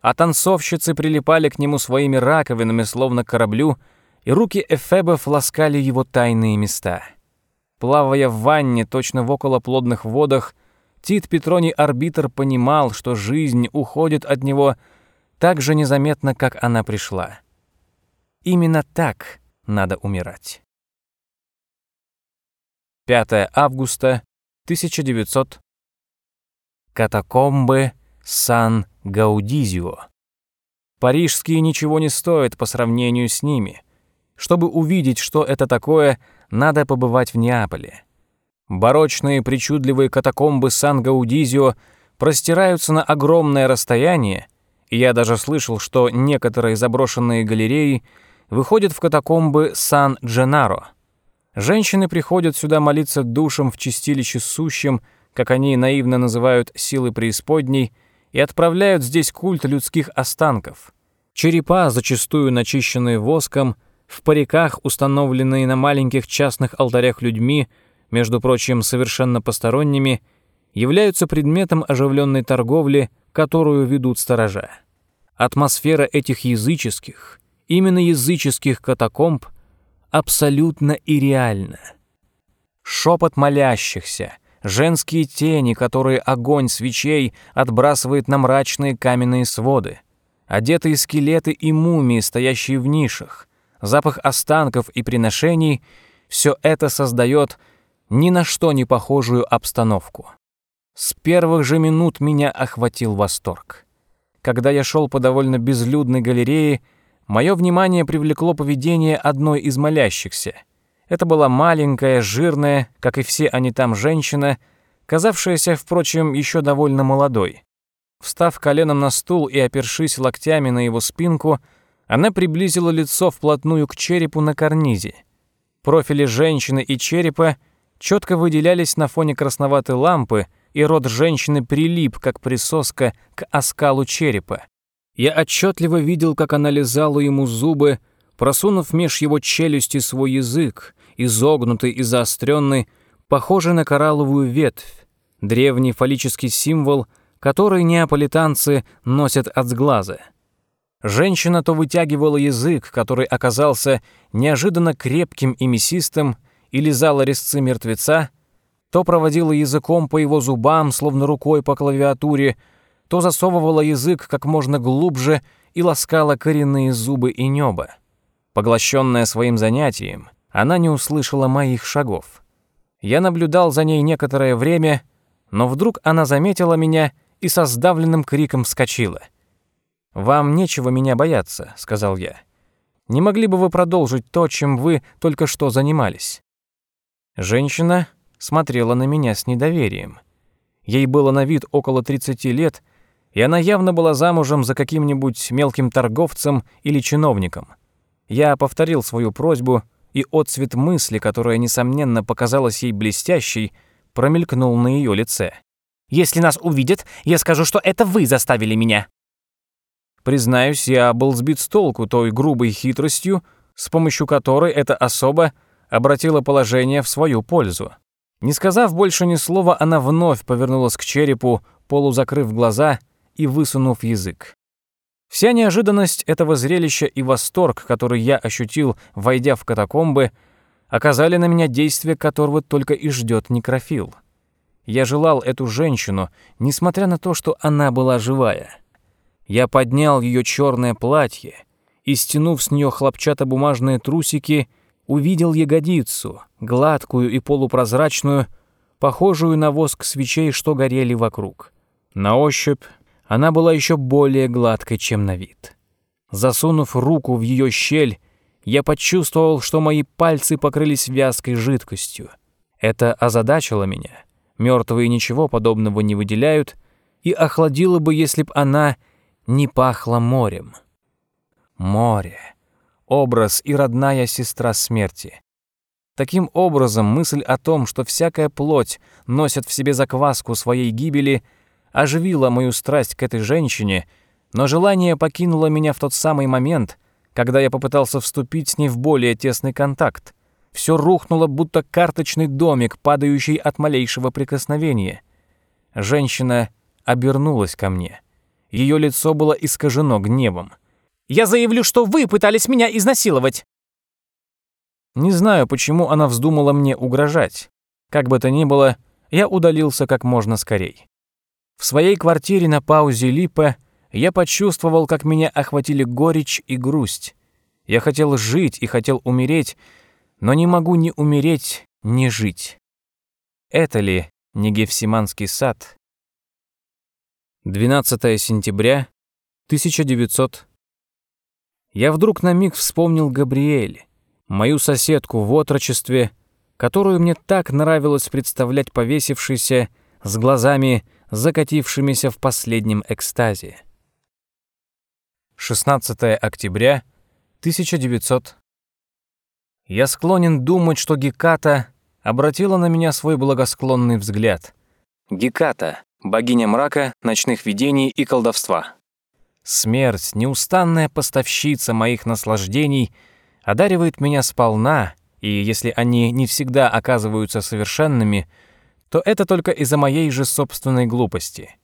A: а танцовщицы прилипали к нему своими раковинами, словно кораблю, и руки эфебов ласкали его тайные места. Плавая в ванне, точно в околоплодных водах, Тит Петроний Арбитр понимал, что жизнь уходит от него так же незаметно, как она пришла. Именно так надо умирать. 5 августа 1900 Катакомбы Сан-Гаудизио. Парижские ничего не стоят по сравнению с ними. Чтобы увидеть, что это такое, надо побывать в Неаполе. Барочные причудливые катакомбы Сан-Гаудизио простираются на огромное расстояние, и я даже слышал, что некоторые заброшенные галереи выходят в катакомбы Сан-Дженаро. Женщины приходят сюда молиться душам в чистилище сущим, как они наивно называют силы преисподней, и отправляют здесь культ людских останков. Черепа, зачастую начищенные воском, в париках, установленные на маленьких частных алтарях людьми, между прочим, совершенно посторонними, являются предметом оживленной торговли, которую ведут сторожа. Атмосфера этих языческих, именно языческих катакомб абсолютно и реальна. Шепот молящихся, женские тени, которые огонь свечей отбрасывает на мрачные каменные своды, одетые скелеты и мумии, стоящие в нишах, запах останков и приношений — все это создает ни на что не похожую обстановку. С первых же минут меня охватил восторг. Когда я шел по довольно безлюдной галерее, мое внимание привлекло поведение одной из молящихся. Это была маленькая, жирная, как и все они там, женщина, казавшаяся, впрочем, еще довольно молодой. Встав коленом на стул и опершись локтями на его спинку, она приблизила лицо вплотную к черепу на карнизе. Профили женщины и черепа четко выделялись на фоне красноватой лампы, и рот женщины прилип, как присоска, к оскалу черепа. Я отчетливо видел, как она лизала ему зубы, просунув меж его челюсти свой язык, изогнутый и заостренный, похожий на коралловую ветвь, древний фаллический символ, который неаполитанцы носят от сглаза. Женщина то вытягивала язык, который оказался неожиданно крепким и мясистым, и лизала резцы мертвеца, то проводила языком по его зубам, словно рукой по клавиатуре, то засовывала язык как можно глубже и ласкала коренные зубы и небо. Поглощенная своим занятием, она не услышала моих шагов. Я наблюдал за ней некоторое время, но вдруг она заметила меня и со сдавленным криком вскочила — «Вам нечего меня бояться», — сказал я. «Не могли бы вы продолжить то, чем вы только что занимались?» Женщина смотрела на меня с недоверием. Ей было на вид около 30 лет, и она явно была замужем за каким-нибудь мелким торговцем или чиновником. Я повторил свою просьбу, и отцвет мысли, которая, несомненно, показалась ей блестящей, промелькнул на ее лице.
B: «Если нас увидят, я скажу, что это вы заставили меня»,
A: Признаюсь, я был сбит с толку той грубой хитростью, с помощью которой эта особа обратила положение в свою пользу. Не сказав больше ни слова, она вновь повернулась к черепу, полузакрыв глаза и высунув язык. Вся неожиданность этого зрелища и восторг, который я ощутил, войдя в катакомбы, оказали на меня действие, которого только и ждет некрофил. Я желал эту женщину, несмотря на то, что она была живая. Я поднял ее черное платье и, стянув с нее хлопчатобумажные трусики, увидел ягодицу, гладкую и полупрозрачную, похожую на воск свечей, что горели вокруг. На ощупь Она была еще более гладкой, чем на вид. Засунув руку в ее щель, я почувствовал, что мои пальцы покрылись вязкой жидкостью. Это озадачило меня. Мертвые ничего подобного не выделяют, и охладило бы, если б она не пахла морем. Море. Образ и родная сестра смерти. Таким образом, мысль о том, что всякая плоть носит в себе закваску своей гибели, оживила мою страсть к этой женщине, но желание покинуло меня в тот самый момент, когда я попытался вступить с ней в более тесный контакт. Все рухнуло, будто карточный домик, падающий от малейшего прикосновения. Женщина обернулась ко мне. Ее лицо было искажено гневом.
B: «Я заявлю, что вы пытались меня изнасиловать!»
A: Не знаю, почему она вздумала мне угрожать. Как бы то ни было, я удалился как можно скорей. В своей квартире на паузе Липа я почувствовал, как меня охватили горечь и грусть. Я хотел жить и хотел умереть, но не могу ни умереть, ни жить. Это ли не Гефсиманский сад? 12 сентября 1900. Я вдруг на миг вспомнил Габриэль мою соседку в отрочестве, которую мне так нравилось представлять повесившейся с глазами, закатившимися в последнем экстазе. 16 октября 1900. Я склонен думать, что Геката обратила на меня свой благосклонный взгляд. Геката — богиня мрака, ночных видений и колдовства. Смерть, неустанная поставщица моих наслаждений — одаривает меня сполна, и если они не всегда оказываются совершенными, то это только из-за моей же собственной глупости.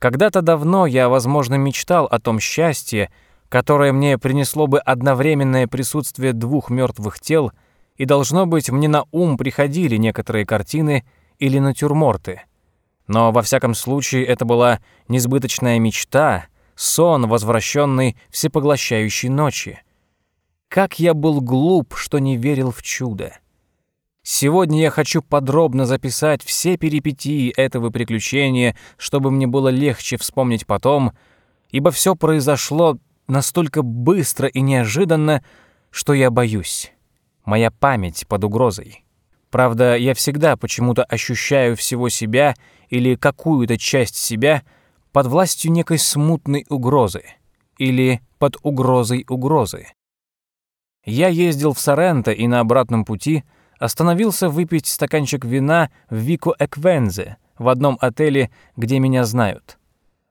A: Когда-то давно я, возможно, мечтал о том счастье, которое мне принесло бы одновременное присутствие двух мертвых тел, и, должно быть, мне на ум приходили некоторые картины или натюрморты. Но, во всяком случае, это была несбыточная мечта, сон, возвращенный всепоглощающей ночи. Как я был глуп, что не верил в чудо. Сегодня я хочу подробно записать все перипетии этого приключения, чтобы мне было легче вспомнить потом, ибо все произошло настолько быстро и неожиданно, что я боюсь. Моя память под угрозой. Правда, я всегда почему-то ощущаю всего себя или какую-то часть себя под властью некой смутной угрозы или под угрозой угрозы. Я ездил в Соренто и на обратном пути остановился выпить стаканчик вина в Вико Эквензе, в одном отеле, где меня знают.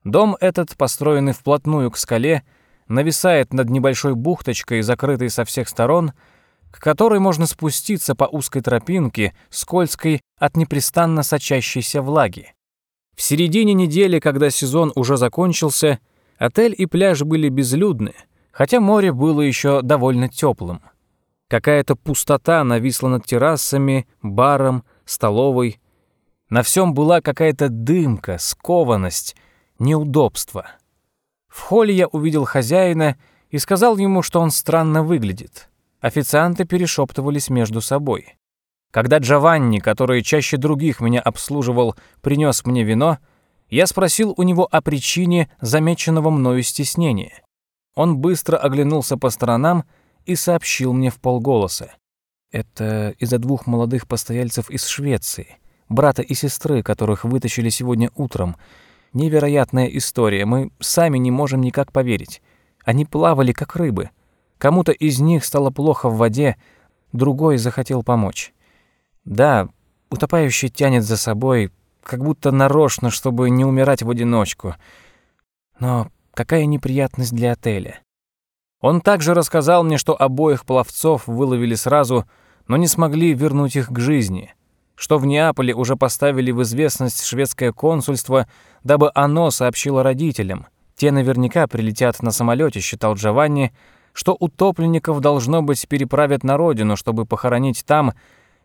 A: Дом этот, построенный вплотную к скале, нависает над небольшой бухточкой, закрытой со всех сторон, к которой можно спуститься по узкой тропинке, скользкой от непрестанно сочащейся влаги. В середине недели, когда сезон уже закончился, отель и пляж были безлюдны, хотя море было еще довольно теплым. Какая-то пустота нависла над террасами, баром, столовой. На всем была какая-то дымка, скованность, неудобство. В холле я увидел хозяина и сказал ему, что он странно выглядит. Официанты перешептывались между собой. Когда Джованни, который чаще других меня обслуживал, принес мне вино, я спросил у него о причине замеченного мною стеснения. Он быстро оглянулся по сторонам и сообщил мне в полголоса. Это из-за двух молодых постояльцев из Швеции, брата и сестры, которых вытащили сегодня утром. Невероятная история, мы сами не можем никак поверить. Они плавали как рыбы. Кому-то из них стало плохо в воде, другой захотел помочь. Да, утопающий тянет за собой, как будто нарочно, чтобы не умирать в одиночку. Но Какая неприятность для отеля. Он также рассказал мне, что обоих пловцов выловили сразу, но не смогли вернуть их к жизни, что в Неаполе уже поставили в известность шведское консульство, дабы оно сообщило родителям. Те наверняка прилетят на самолете, считал Джованни, что утопленников должно быть переправят на родину, чтобы похоронить там,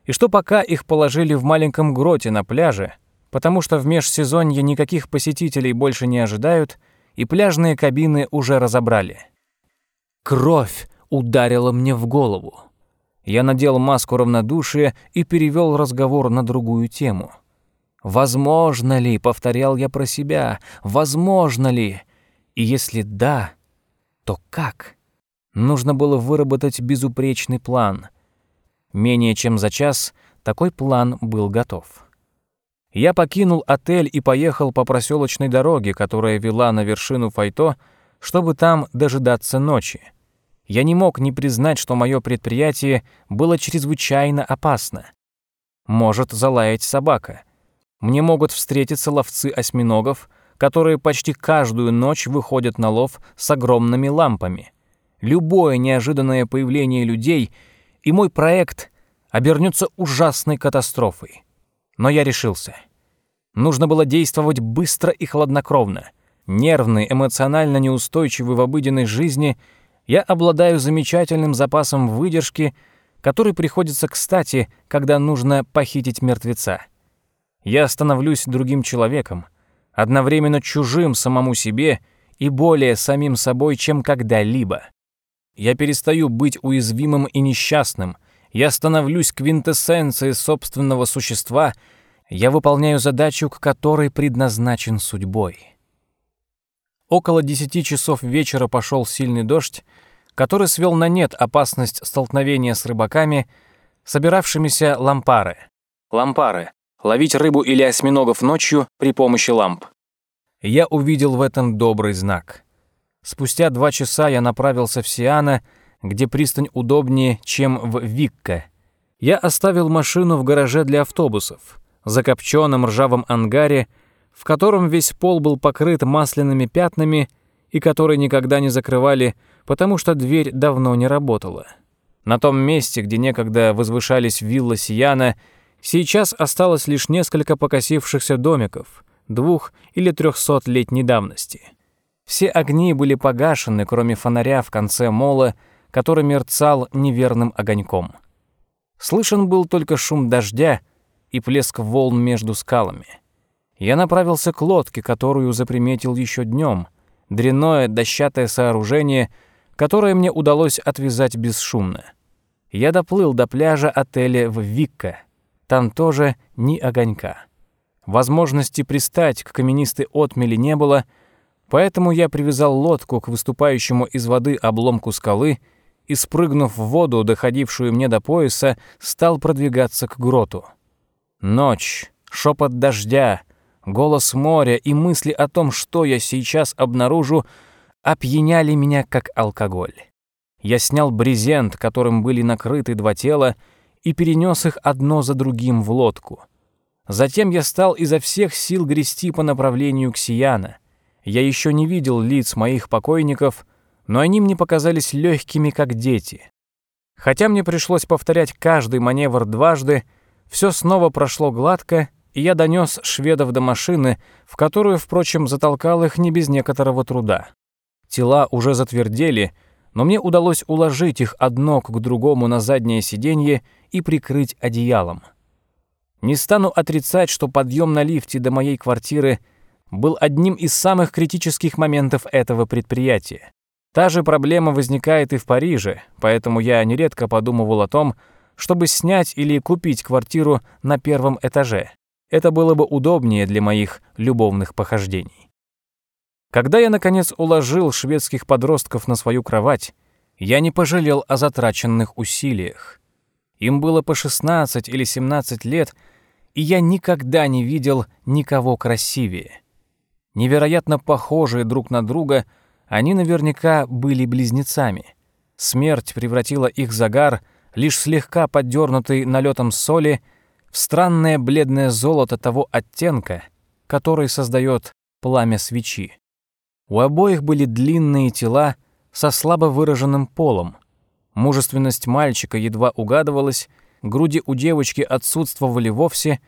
A: и что пока их положили в маленьком гроте на пляже, потому что в межсезонье никаких посетителей больше не ожидают — и пляжные кабины уже разобрали. Кровь ударила мне в голову. Я надел маску равнодушия и перевел разговор на другую тему. Возможно ли, повторял я про себя, возможно ли? И если да, то как? Нужно было выработать безупречный план. Менее чем за час такой план был готов. Я покинул отель и поехал по проселочной дороге, которая вела на вершину Файто, чтобы там дожидаться ночи. Я не мог не признать, что мое предприятие было чрезвычайно опасно. Может залаять собака. Мне могут встретиться ловцы осьминогов, которые почти каждую ночь выходят на лов с огромными лампами. Любое неожиданное появление людей, и мой проект обернется ужасной катастрофой. Но я решился. Нужно было действовать быстро и хладнокровно. Нервный, эмоционально неустойчивый в обыденной жизни, я обладаю замечательным запасом выдержки, который приходится кстати, когда нужно похитить мертвеца. Я становлюсь другим человеком, одновременно чужим самому себе и более самим собой, чем когда-либо. Я перестаю быть уязвимым и несчастным, я становлюсь квинтэссенцией собственного существа, я выполняю задачу, к которой предназначен судьбой. Около десяти часов вечера пошел сильный дождь, который свел на нет опасность столкновения с рыбаками, собиравшимися лампары. Лампары — ловить рыбу или осьминогов ночью при помощи ламп. Я увидел в этом добрый знак. Спустя два часа я направился в Сиана, где пристань удобнее, чем в Викка. Я оставил машину в гараже для автобусов, закопченном ржавом ангаре, в котором весь пол был покрыт масляными пятнами и который никогда не закрывали, потому что дверь давно не работала. На том месте, где некогда возвышались вилла Сияна, сейчас осталось лишь несколько покосившихся домиков, двух- или трехсотлетней давности. Все огни были погашены, кроме фонаря в конце мола, который мерцал неверным огоньком. Слышен был только шум дождя и плеск волн между скалами. Я направился к лодке, которую заприметил еще днем, дрянное дощатое сооружение, которое мне удалось отвязать бесшумно. Я доплыл до пляжа отеля в Викка. Там тоже ни огонька. Возможности пристать к каменистой отмели не было, поэтому я привязал лодку к выступающему из воды обломку скалы и, спрыгнув в воду, доходившую мне до пояса, стал продвигаться к гроту. Ночь, шепот дождя, голос моря и мысли о том, что я сейчас обнаружу, опьяняли меня как алкоголь. Я снял брезент, которым были накрыты два тела, и перенес их одно за другим в лодку. Затем я стал изо всех сил грести по направлению к Сияна. Я еще не видел лиц моих покойников, но они мне показались легкими, как дети. Хотя мне пришлось повторять каждый маневр дважды, все снова прошло гладко, и я донес шведов до машины, в которую, впрочем, затолкал их не без некоторого труда. Тела уже затвердели, но мне удалось уложить их одно к другому на заднее сиденье и прикрыть одеялом. Не стану отрицать, что подъем на лифте до моей квартиры был одним из самых критических моментов этого предприятия. Та же проблема возникает и в Париже, поэтому я нередко подумывал о том, чтобы снять или купить квартиру на первом этаже. Это было бы удобнее для моих любовных похождений. Когда я, наконец, уложил шведских подростков на свою кровать, я не пожалел о затраченных усилиях. Им было по 16 или 17 лет, и я никогда не видел никого красивее. Невероятно похожие друг на друга — они наверняка были близнецами. Смерть превратила их загар, лишь слегка поддернутый налетом соли, в странное бледное золото того оттенка, который создает пламя свечи. У обоих были длинные тела со слабо выраженным полом. Мужественность мальчика едва угадывалась, груди у девочки отсутствовали вовсе,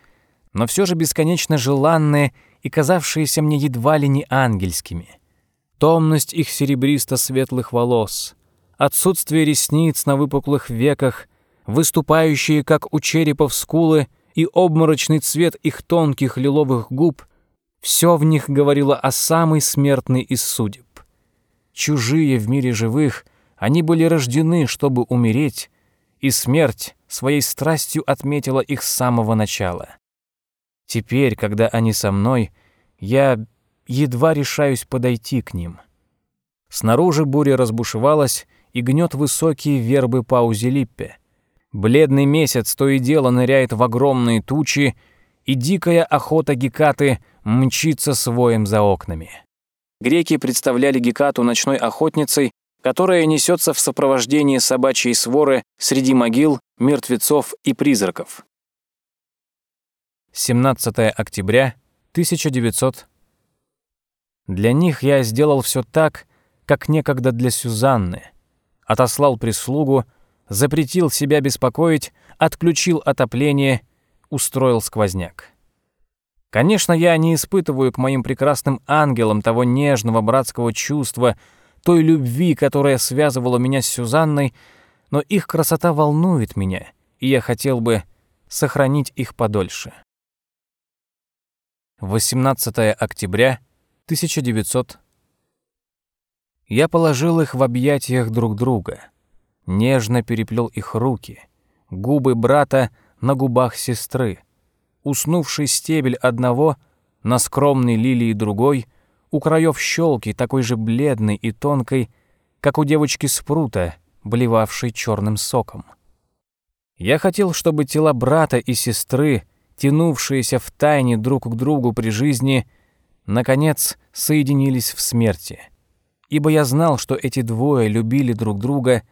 A: но все же бесконечно желанные и казавшиеся мне едва ли не ангельскими — томность их серебристо-светлых волос, отсутствие ресниц на выпуклых веках, выступающие, как у черепов скулы, и обморочный цвет их тонких лиловых губ — все в них говорило о самой смертной из судеб. Чужие в мире живых, они были рождены, чтобы умереть, и смерть своей страстью отметила их с самого начала. Теперь, когда они со мной, я едва решаюсь подойти к ним. Снаружи буря разбушевалась и гнет высокие вербы Паузелиппе. Бледный месяц то и дело ныряет в огромные тучи, и дикая охота Гекаты мчится своим за окнами. Греки представляли Гекату ночной охотницей, которая несется в сопровождении собачьей своры среди могил, мертвецов и призраков. 17 октября 1900. Для них я сделал все так, как некогда для Сюзанны. Отослал прислугу, запретил себя беспокоить, отключил отопление, устроил сквозняк. Конечно, я не испытываю к моим прекрасным ангелам того нежного братского чувства, той любви, которая связывала меня с Сюзанной, но их красота волнует меня, и я хотел бы сохранить их подольше. 18 октября 1900. Я положил их в объятиях друг друга, нежно переплел их руки, губы брата на губах сестры, уснувший стебель одного на скромной лилии другой, у краев щелки такой же бледной и тонкой, как у девочки спрута, блевавшей черным соком. Я хотел, чтобы тела брата и сестры, тянувшиеся в тайне друг к другу при жизни, наконец соединились в смерти. Ибо я знал, что эти двое любили друг друга,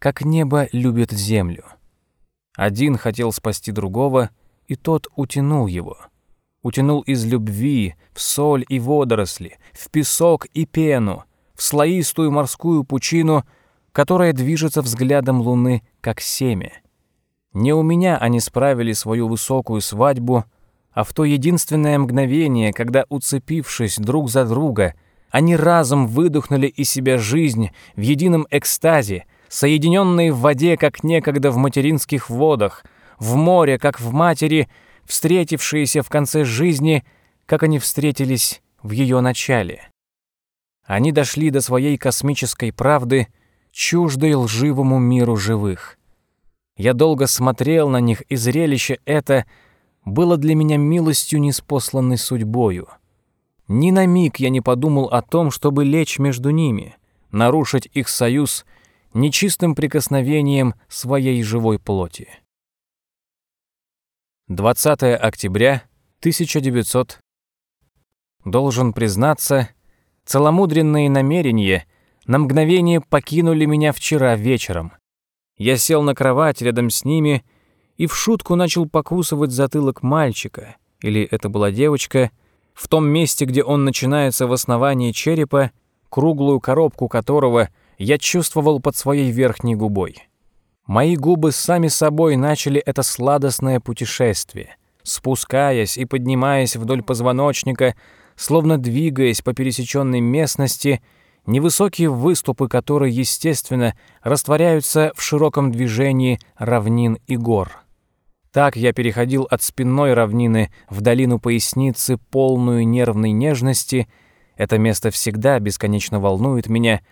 A: как небо любит землю. Один хотел спасти другого, и тот утянул его. Утянул из любви в соль и водоросли, в песок и пену, в слоистую морскую пучину, которая движется взглядом луны, как семя. Не у меня они справили свою высокую свадьбу, а в то единственное мгновение, когда, уцепившись друг за друга, они разом выдохнули из себя жизнь в едином экстазе, соединенные в воде, как некогда в материнских водах — в море, как в матери, встретившиеся в конце жизни, как они встретились в ее начале. Они дошли до своей космической правды, чуждой лживому миру живых. Я долго смотрел на них, и зрелище это было для меня милостью неспосланной судьбою. Ни на миг я не подумал о том, чтобы лечь между ними, нарушить их союз нечистым прикосновением своей живой плоти. 20 октября 1900. Должен признаться, целомудренные намерения на мгновение покинули меня вчера вечером. Я сел на кровать рядом с ними и в шутку начал покусывать затылок мальчика, или это была девочка, в том месте, где он начинается в основании черепа, круглую коробку которого я чувствовал под своей верхней губой. Мои губы сами собой начали это сладостное путешествие, спускаясь и поднимаясь вдоль позвоночника, словно двигаясь по пересеченной местности, невысокие выступы которой, естественно, растворяются в широком движении равнин и гор. Так я переходил от спинной равнины в долину поясницы, полную нервной нежности. Это место всегда бесконечно волнует меня —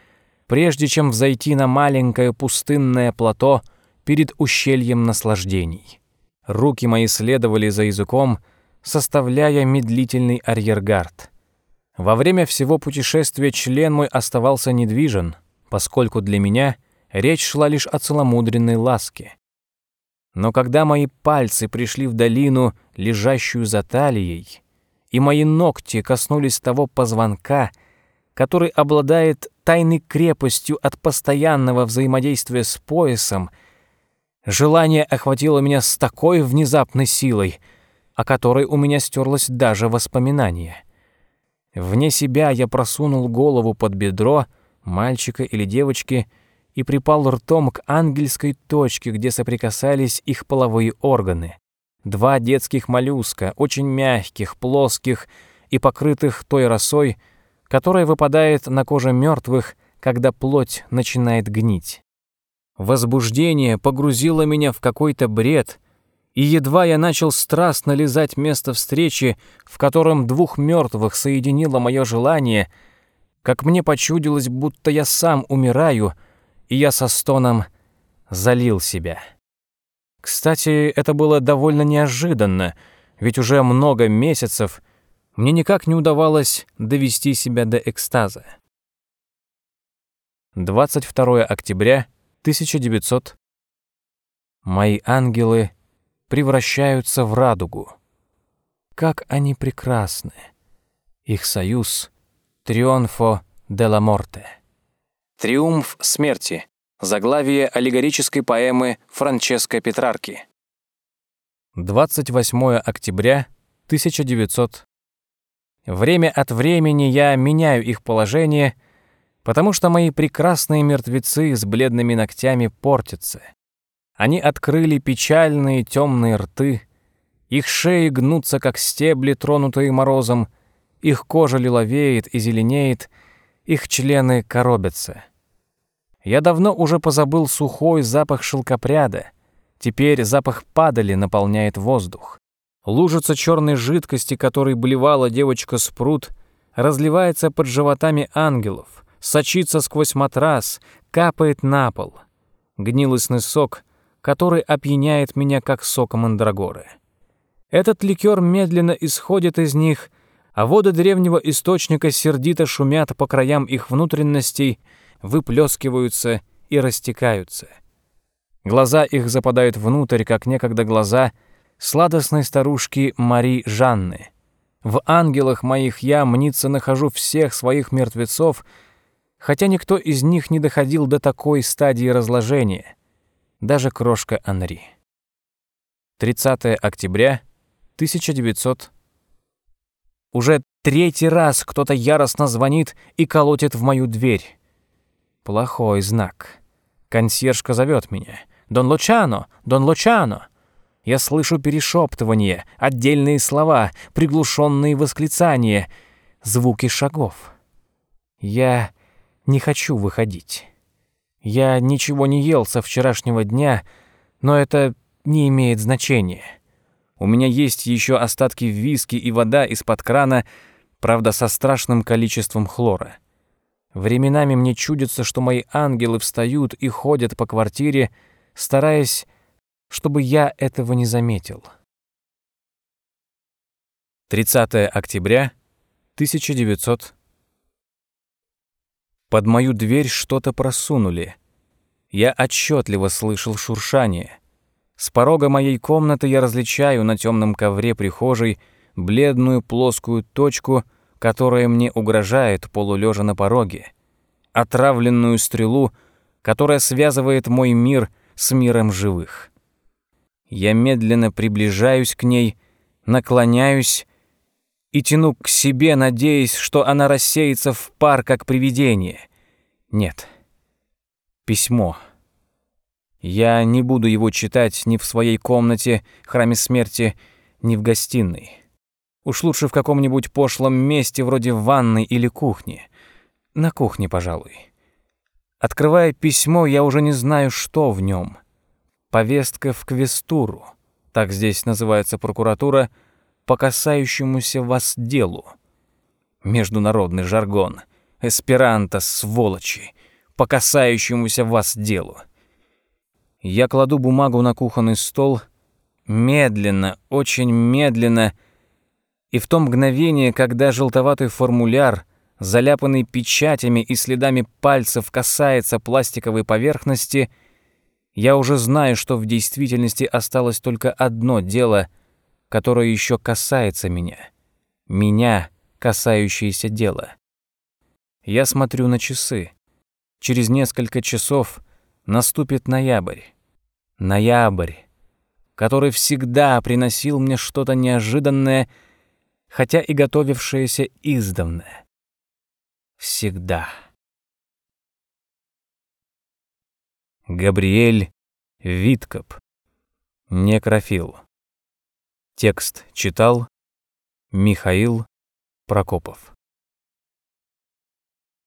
A: прежде чем взойти на маленькое пустынное плато перед ущельем наслаждений. Руки мои следовали за языком, составляя медлительный арьергард. Во время всего путешествия член мой оставался недвижен, поскольку для меня речь шла лишь о целомудренной ласке. Но когда мои пальцы пришли в долину, лежащую за талией, и мои ногти коснулись того позвонка, который обладает тайной крепостью от постоянного взаимодействия с поясом, желание охватило меня с такой внезапной силой, о которой у меня стерлось даже воспоминание. Вне себя я просунул голову под бедро мальчика или девочки и припал ртом к ангельской точке, где соприкасались их половые органы. Два детских моллюска, очень мягких, плоских и покрытых той росой, которая выпадает на коже мертвых, когда плоть начинает гнить. Возбуждение погрузило меня в какой-то бред, и едва я начал страстно лизать место встречи, в котором двух мертвых соединило мое желание, как мне почудилось, будто я сам умираю, и я со стоном залил себя. Кстати, это было довольно неожиданно, ведь уже много месяцев мне никак не удавалось довести себя до экстаза. 22 октября 1900 Мои ангелы превращаются в радугу. Как они прекрасны! Их союз — Трионфо де ла Морте. Триумф смерти. Заглавие аллегорической поэмы Франческо Петрарки. 28 октября 1900. Время от времени я меняю их положение, потому что мои прекрасные мертвецы с бледными ногтями портятся. Они открыли печальные темные рты, их шеи гнутся, как стебли, тронутые морозом, их кожа лиловеет и зеленеет, их члены коробятся. Я давно уже позабыл сухой запах шелкопряда. Теперь запах падали наполняет воздух. Лужица черной жидкости, которой блевала девочка Спрут, разливается под животами ангелов, сочится сквозь матрас, капает на пол. Гнилостный сок, который опьяняет меня, как сок мандрагоры. Этот ликер медленно исходит из них, а воды древнего источника сердито шумят по краям их внутренностей, выплескиваются и растекаются. Глаза их западают внутрь, как некогда глаза сладостной старушки Мари Жанны. В ангелах моих я, мнится, нахожу всех своих мертвецов, хотя никто из них не доходил до такой стадии разложения, даже крошка Анри. 30 октября 1900 Уже третий раз кто-то яростно звонит и колотит в мою дверь. Плохой знак. Консьержка зовет меня. «Дон Лучано! Дон Лучано!» Я слышу перешептывание, отдельные слова, приглушенные восклицания, звуки шагов. Я не хочу выходить. Я ничего не ел со вчерашнего дня, но это не имеет значения. У меня есть еще остатки виски и вода из-под крана, правда, со страшным количеством хлора. Временами мне чудится, что мои ангелы встают и ходят по квартире, стараясь, чтобы я этого не заметил. 30 октября 1900 Под мою дверь что-то просунули. Я отчетливо слышал шуршание. С порога моей комнаты я различаю на темном ковре прихожей бледную плоскую точку — которая мне угрожает, полулежа на пороге, отравленную стрелу, которая связывает мой мир с миром живых. Я медленно приближаюсь к ней, наклоняюсь и тяну к себе, надеясь, что она рассеется в пар, как привидение. Нет. Письмо. Я не буду его читать ни в своей комнате, храме смерти, ни в гостиной. Уж лучше в каком-нибудь пошлом месте вроде ванной или кухни. На кухне, пожалуй. Открывая письмо, я уже не знаю, что в нем. Повестка в квестуру. Так здесь называется прокуратура по касающемуся вас делу. Международный жаргон. Эсперанто, сволочи. По касающемуся вас делу. Я кладу бумагу на кухонный стол, медленно, очень медленно — и в то мгновение, когда желтоватый формуляр, заляпанный печатями и следами пальцев, касается пластиковой поверхности, я уже знаю, что в действительности осталось только одно дело, которое еще касается меня. Меня, касающееся дела. Я смотрю на часы. Через несколько часов наступит ноябрь. Ноябрь, который всегда приносил мне что-то неожиданное — хотя и готовившаяся издавна. Всегда. Габриэль Виткоп. Некрофил. Текст читал Михаил Прокопов.